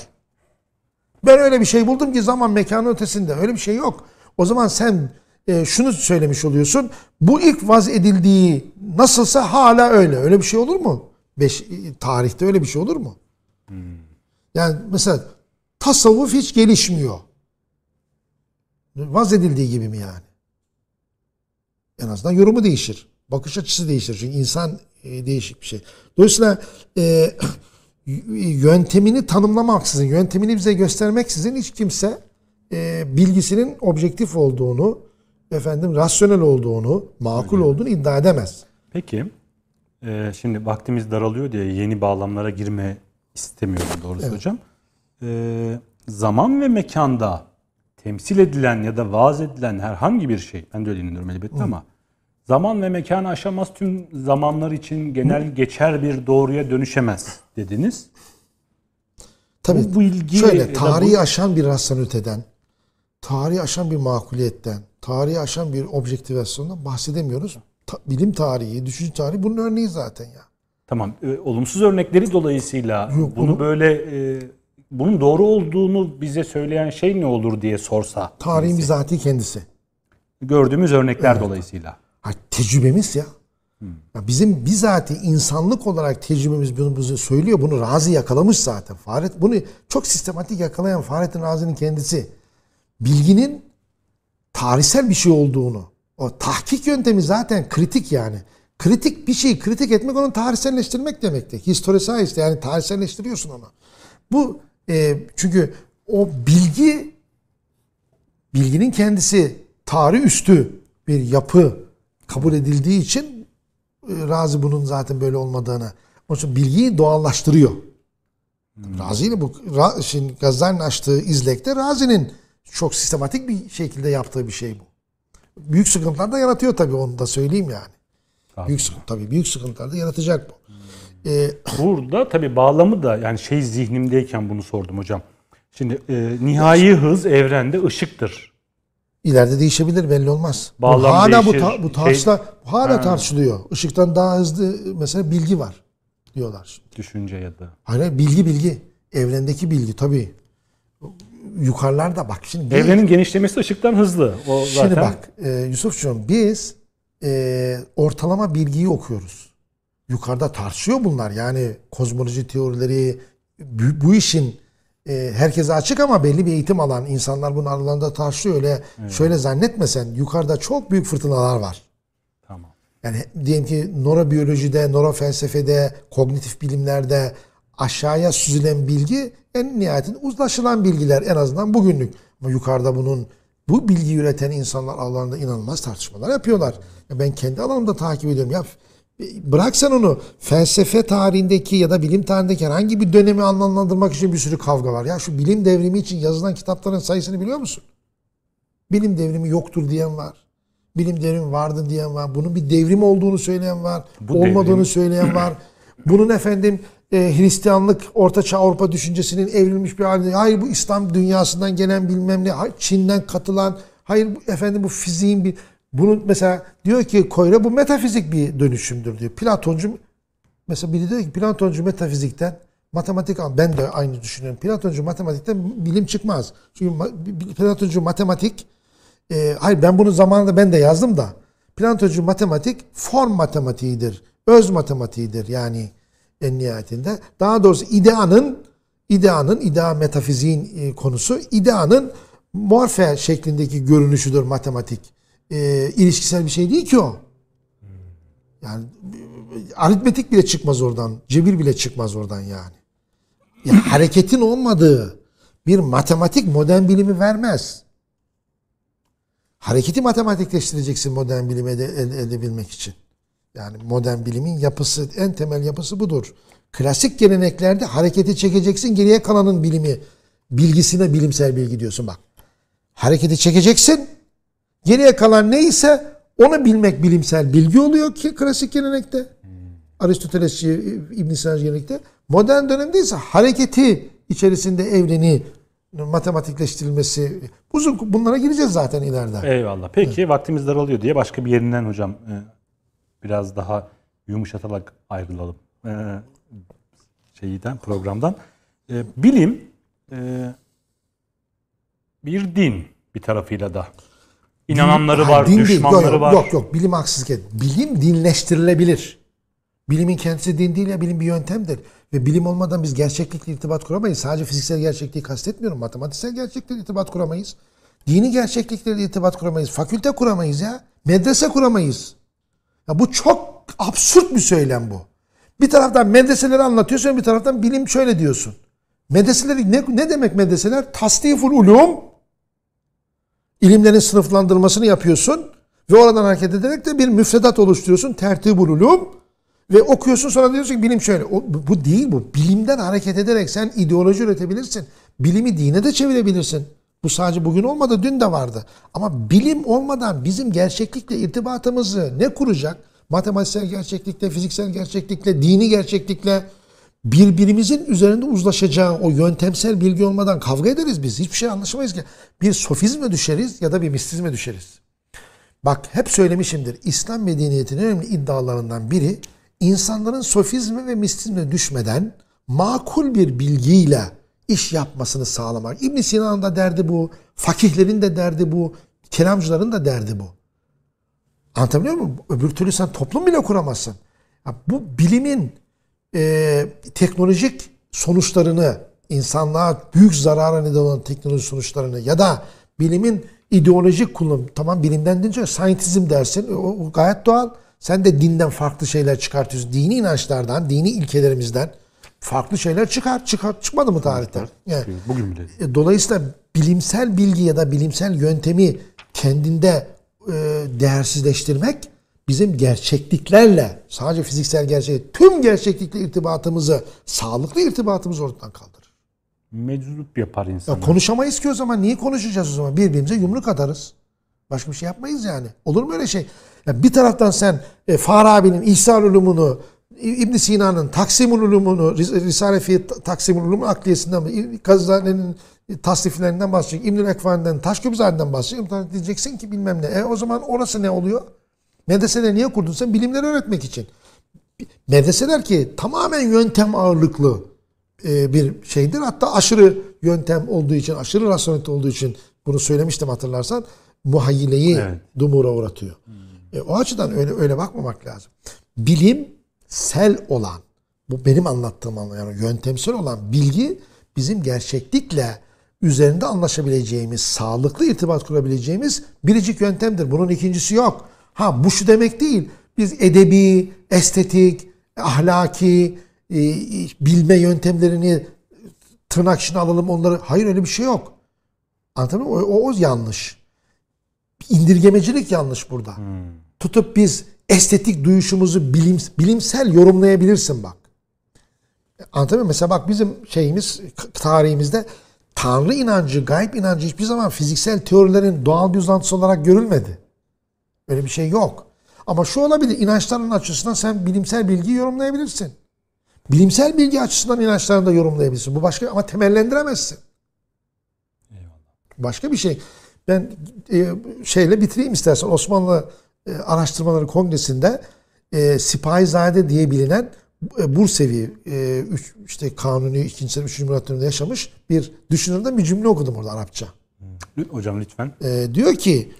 [SPEAKER 2] Ben öyle bir şey buldum ki zaman mekanı ötesinde. Öyle bir şey yok. O zaman sen e, şunu söylemiş oluyorsun. Bu ilk vaz edildiği nasılsa hala öyle. Öyle bir şey olur mu? Beş, tarihte öyle bir şey olur mu? Hmm. Yani mesela tasavvuf hiç gelişmiyor. Vaz edildiği gibi mi yani? En azından yorumu değişir. Bakış açısı değişir. Çünkü insan e, değişik bir şey. Dolayısıyla e, <clears throat> yöntemini tanımlamaksızın, yöntemini bize göstermeksizin hiç kimse e, bilgisinin objektif olduğunu, efendim rasyonel olduğunu, makul Öyle. olduğunu iddia edemez.
[SPEAKER 1] Peki, e, şimdi vaktimiz daralıyor diye yeni bağlamlara girme istemiyorum doğrusu evet. hocam. E, zaman ve mekanda temsil edilen ya da vaaz edilen herhangi bir şey, ben de öyle inanıyorum elbette Hı. ama zaman ve mekanı aşamaz tüm zamanlar için genel Hı. geçer bir doğruya dönüşemez dediniz.
[SPEAKER 2] Tabii bu bilgi şöyle tarihi bu... aşan bir rasyoneliteden, tarihi aşan bir makuliyetten, tarihi aşan bir objektivasyondan bahsedemiyoruz. Ta, bilim tarihi, düşünce tarihi bunun örneği zaten ya.
[SPEAKER 1] Tamam. E, olumsuz örnekleri dolayısıyla Yok, bunu, bunu böyle e, bunun doğru olduğunu bize söyleyen şey ne olur diye sorsa.
[SPEAKER 2] Tarihin bizatihi kendisi.
[SPEAKER 1] Gördüğümüz örnekler evet. dolayısıyla.
[SPEAKER 2] Ha, tecrübemiz ya. Hmm. ya. Bizim bizatihi insanlık olarak tecrübemiz bunu bize söylüyor. Bunu Razi yakalamış zaten. Fahret bunu çok sistematik yakalayan Fahrettin Razi'nin kendisi. Bilginin tarihsel bir şey olduğunu. O tahkik yöntemi zaten kritik yani. Kritik bir şeyi kritik etmek onun tarihselleştirmek demektir. Historisize yani tarihselleştiriyorsun onu. Bu e, çünkü o bilgi bilginin kendisi tarih üstü bir yapı kabul edildiği için e, Razi bunun zaten böyle olmadığını. Onun için bilgiyi doğallaştırıyor. Hmm. Razi ile bu şimdi Gazali'nin açtığı izlekte Razi'nin çok sistematik bir şekilde yaptığı bir şey bu. Büyük sıkıntılar da yaratıyor tabii onu da söyleyeyim yani. Tabii. Büyük sıkıntı tabii büyük sıkıntılar da yaratacak bu.
[SPEAKER 1] Ee, Burada tabii bağlamı da yani şey zihnimdeyken bunu sordum hocam. Şimdi e, nihai hız evrende ışıktır.
[SPEAKER 2] İleride değişebilir belli olmaz. Bağlam bu hala değişir, bu ta, bu tartışla şey, hala ha. tartışılıyor. Işıktan daha hızlı mesela bilgi var diyorlar.
[SPEAKER 1] Düşünce ya da.
[SPEAKER 2] Hayır bilgi bilgi. Evrendeki bilgi tabii. Yukarılarda bak şimdi.
[SPEAKER 1] Evrenin genişlemesi ışıktan hızlı. O
[SPEAKER 2] zaten... Şimdi bak e, Yusufcuğum biz e, ortalama bilgiyi okuyoruz. Yukarıda tartışıyor bunlar. Yani kozmoloji teorileri bu, bu işin e, herkese açık ama belli bir eğitim alan insanlar bunun aralarında tartışıyor. Öyle evet. şöyle zannetmesen yukarıda çok büyük fırtınalar var. Tamam. Yani diyelim ki nörobiyolojide, nörofelsefede, kognitif bilimlerde aşağıya süzülen bilgi en nihayetinde uzlaşılan bilgiler en azından bugünlük. Ama yukarıda bunun bu bilgi üreten insanlar alanında inanılmaz tartışmalar yapıyorlar. Ya ben kendi alanımda takip ediyorum. Ya bırak sen onu felsefe tarihindeki ya da bilim tarihindeki herhangi bir dönemi anlamlandırmak için bir sürü kavga var. Ya şu bilim devrimi için yazılan kitapların sayısını biliyor musun? Bilim devrimi yoktur diyen var. Bilim devrimi vardı diyen var. Bunun bir devrim olduğunu söyleyen var.
[SPEAKER 1] Bu
[SPEAKER 2] olmadığını
[SPEAKER 1] devrim-
[SPEAKER 2] söyleyen var. Bunun efendim e, Hristiyanlık, Ortaçağ Avrupa düşüncesinin evrilmiş bir hali. Hayır bu İslam dünyasından gelen bilmem ne. Çin'den katılan. Hayır efendim bu fiziğin bir... Bunun mesela diyor ki Koyra bu metafizik bir dönüşümdür diyor. Platoncu mesela biri diyor ki Platoncu metafizikten matematik ben de aynı düşünüyorum. Platoncu matematikten bilim çıkmaz. Çünkü Platoncu matematik e, hayır ben bunu zamanında ben de yazdım da Platoncu matematik form matematiğidir. Öz matematiğidir yani en nihayetinde. Daha doğrusu ideanın ideanın idea metafiziğin e, konusu ideanın morfe şeklindeki görünüşüdür matematik. E, ilişkisel bir şey değil ki o. Yani aritmetik bile çıkmaz oradan. Cebir bile çıkmaz oradan yani. Ya <clears throat> hareketin olmadığı bir matematik modern bilimi vermez. Hareketi matematikleştireceksin modern bilimi ede, elde edebilmek için. Yani modern bilimin yapısı, en temel yapısı budur. Klasik geleneklerde hareketi çekeceksin, geriye kalanın bilimi, bilgisine bilimsel bilgi diyorsun bak. Hareketi çekeceksin, geriye kalan neyse onu bilmek bilimsel bilgi oluyor ki klasik gelenekte. Aristotelesçi, İbn Sina gelenekte. Modern dönemde ise hareketi içerisinde evreni matematikleştirilmesi. Uzun bunlara gireceğiz zaten ileride.
[SPEAKER 1] Eyvallah. Peki vaktimiz daralıyor diye başka bir yerinden hocam e, biraz daha yumuşatarak ayrılalım e, şeyden programdan. E, bilim e, bir din bir tarafıyla da. İnananları var,
[SPEAKER 2] din değil.
[SPEAKER 1] düşmanları
[SPEAKER 2] yok,
[SPEAKER 1] var.
[SPEAKER 2] Yok yok bilim haksızlık et. Bilim dinleştirilebilir. Bilimin kendisi din değil ya bilim bir yöntemdir. Ve bilim olmadan biz gerçeklikle irtibat kuramayız. Sadece fiziksel gerçekliği kastetmiyorum. Matematiksel gerçeklikle irtibat kuramayız. Dini gerçeklikle irtibat kuramayız. Fakülte kuramayız ya. Medrese kuramayız. Ya bu çok absürt bir söylem bu. Bir taraftan medreseleri anlatıyorsun bir taraftan bilim şöyle diyorsun. Medreseleri ne, ne demek medreseler? Tasniful ulum ilimlerin sınıflandırmasını yapıyorsun ve oradan hareket ederek de bir müfredat oluşturuyorsun. Tertibul ulum ve okuyorsun sonra diyorsun ki bilim şöyle. O, bu, değil bu. Bilimden hareket ederek sen ideoloji üretebilirsin. Bilimi dine de çevirebilirsin. Bu sadece bugün olmadı, dün de vardı. Ama bilim olmadan bizim gerçeklikle irtibatımızı ne kuracak? Matematiksel gerçeklikle, fiziksel gerçeklikle, dini gerçeklikle birbirimizin üzerinde uzlaşacağı o yöntemsel bilgi olmadan kavga ederiz biz. Hiçbir şey anlaşamayız ki. Bir sofizme düşeriz ya da bir mistizme düşeriz. Bak hep söylemişimdir. İslam medeniyetinin önemli iddialarından biri insanların sofizme ve mistizme düşmeden makul bir bilgiyle iş yapmasını sağlamak. İbn Sina'nın da derdi bu, fakihlerin de derdi bu, kelamcıların da derdi bu. Anlatabiliyor muyum? Öbür türlü sen toplum bile kuramazsın. Ya bu bilimin e, teknolojik sonuçlarını, insanlığa büyük zarara neden olan teknolojik sonuçlarını ya da bilimin ideolojik kullanım, tamam bilimden deyince scientism dersin, o, o gayet doğal. Sen de dinden farklı şeyler çıkartıyorsun. Dini inançlardan, dini ilkelerimizden farklı şeyler çıkar. Çıkar çıkmadı mı tarihte? Yani,
[SPEAKER 1] Bugün bile.
[SPEAKER 2] e, Dolayısıyla bilimsel bilgi ya da bilimsel yöntemi kendinde e, değersizleştirmek bizim gerçekliklerle sadece fiziksel gerçek tüm gerçeklikle irtibatımızı, sağlıklı irtibatımızı ortadan kaldırır.
[SPEAKER 1] Meczup yapar
[SPEAKER 2] Ya
[SPEAKER 1] insanı.
[SPEAKER 2] konuşamayız ki o zaman. Niye konuşacağız o zaman? Birbirimize yumruk atarız. Başka bir şey yapmayız yani. Olur mu öyle şey? Ya bir taraftan sen e, Farabi'nin İhsan ulumunu, İbn Sina'nın Taksimul ulumunu, Ris- Risale fi Taksimul ulum akliyesinden, Gazali'nin tasniflerinden bahsedecek. İbnül Ekfani'den, Taşköprüzade'den bahsedecek. Diyeceksin ki bilmem ne. E o zaman orası ne oluyor? Medreseleri niye kurdun sen? Bilimleri öğretmek için. Medreseler ki tamamen yöntem ağırlıklı e, bir şeydir. Hatta aşırı yöntem olduğu için, aşırı rasyonelite olduğu için bunu söylemiştim hatırlarsan. Muhayyileyi
[SPEAKER 1] Evet.
[SPEAKER 2] dumura uğratıyor. E, o açıdan öyle öyle bakmamak lazım. Bilimsel olan, bu benim anlattığım anlamda yani yöntemsel olan bilgi bizim gerçeklikle üzerinde anlaşabileceğimiz, sağlıklı irtibat kurabileceğimiz biricik yöntemdir. Bunun ikincisi yok. Ha bu şu demek değil. Biz edebi, estetik, ahlaki, e, bilme yöntemlerini tırnak içine alalım onları. Hayır öyle bir şey yok. Anlatabiliyor muyum? O, o, o yanlış. İndirgemecilik yanlış burada. Tutup biz estetik duyuşumuzu bilim, bilimsel yorumlayabilirsin bak. Anlatabiliyor muyum? Mesela bak bizim şeyimiz tarihimizde Tanrı inancı, gayb inancı hiçbir zaman fiziksel teorilerin doğal bir uzantısı olarak görülmedi. Öyle bir şey yok. Ama şu olabilir. İnançların açısından sen bilimsel bilgiyi yorumlayabilirsin. Bilimsel bilgi açısından inançlarını da yorumlayabilirsin. Bu başka ama temellendiremezsin. Başka bir şey. Ben e, şeyle bitireyim istersen. Osmanlı e, Araştırmaları Kongresi'nde e, Sipahizade diye bilinen e, Bursevi e, üç, işte Kanuni 2. sene 3. Murat döneminde yaşamış bir düşünürden bir cümle okudum orada Arapça.
[SPEAKER 1] Hocam lütfen.
[SPEAKER 2] E, diyor ki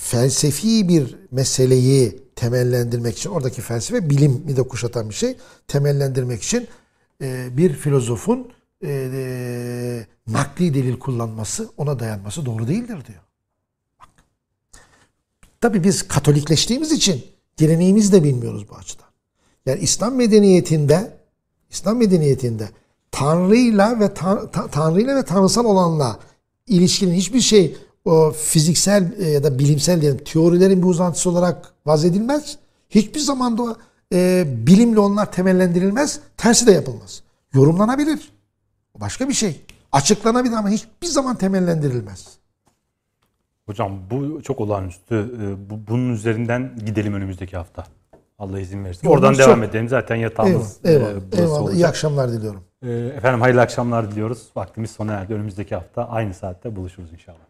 [SPEAKER 2] felsefi bir meseleyi temellendirmek için oradaki felsefe bilimi de kuşatan bir şey. Temellendirmek için e, bir filozofun e, e, nakli delil kullanması, ona dayanması doğru değildir diyor. Bak. Tabii biz Katolikleştiğimiz için geleneğimizi de bilmiyoruz bu açıdan. Yani İslam medeniyetinde İslam medeniyetinde Tanrı'yla ve ta, ta, Tanrı'yla ve tanrısal olanla ilişkinin hiçbir şey o fiziksel e, ya da bilimsel diyelim teorilerin bir uzantısı olarak vazedilmez. Hiçbir zaman da e, bilimle onlar temellendirilmez. Tersi de yapılmaz. Yorumlanabilir. Başka bir şey. Açıklanabilir ama hiçbir zaman temellendirilmez.
[SPEAKER 1] Hocam bu çok olağanüstü. Bu- Bunun üzerinden gidelim önümüzdeki hafta. Allah izin verirse. Oradan
[SPEAKER 2] çok-
[SPEAKER 1] devam edelim. Zaten yatağımız
[SPEAKER 2] Eyvallah.
[SPEAKER 1] e,
[SPEAKER 2] Eyvallah.
[SPEAKER 1] burası
[SPEAKER 2] eyvallah. İyi
[SPEAKER 1] olacak.
[SPEAKER 2] akşamlar diliyorum.
[SPEAKER 1] Efendim hayırlı akşamlar diliyoruz. Vaktimiz sona erdi. Önümüzdeki hafta aynı saatte buluşuruz inşallah.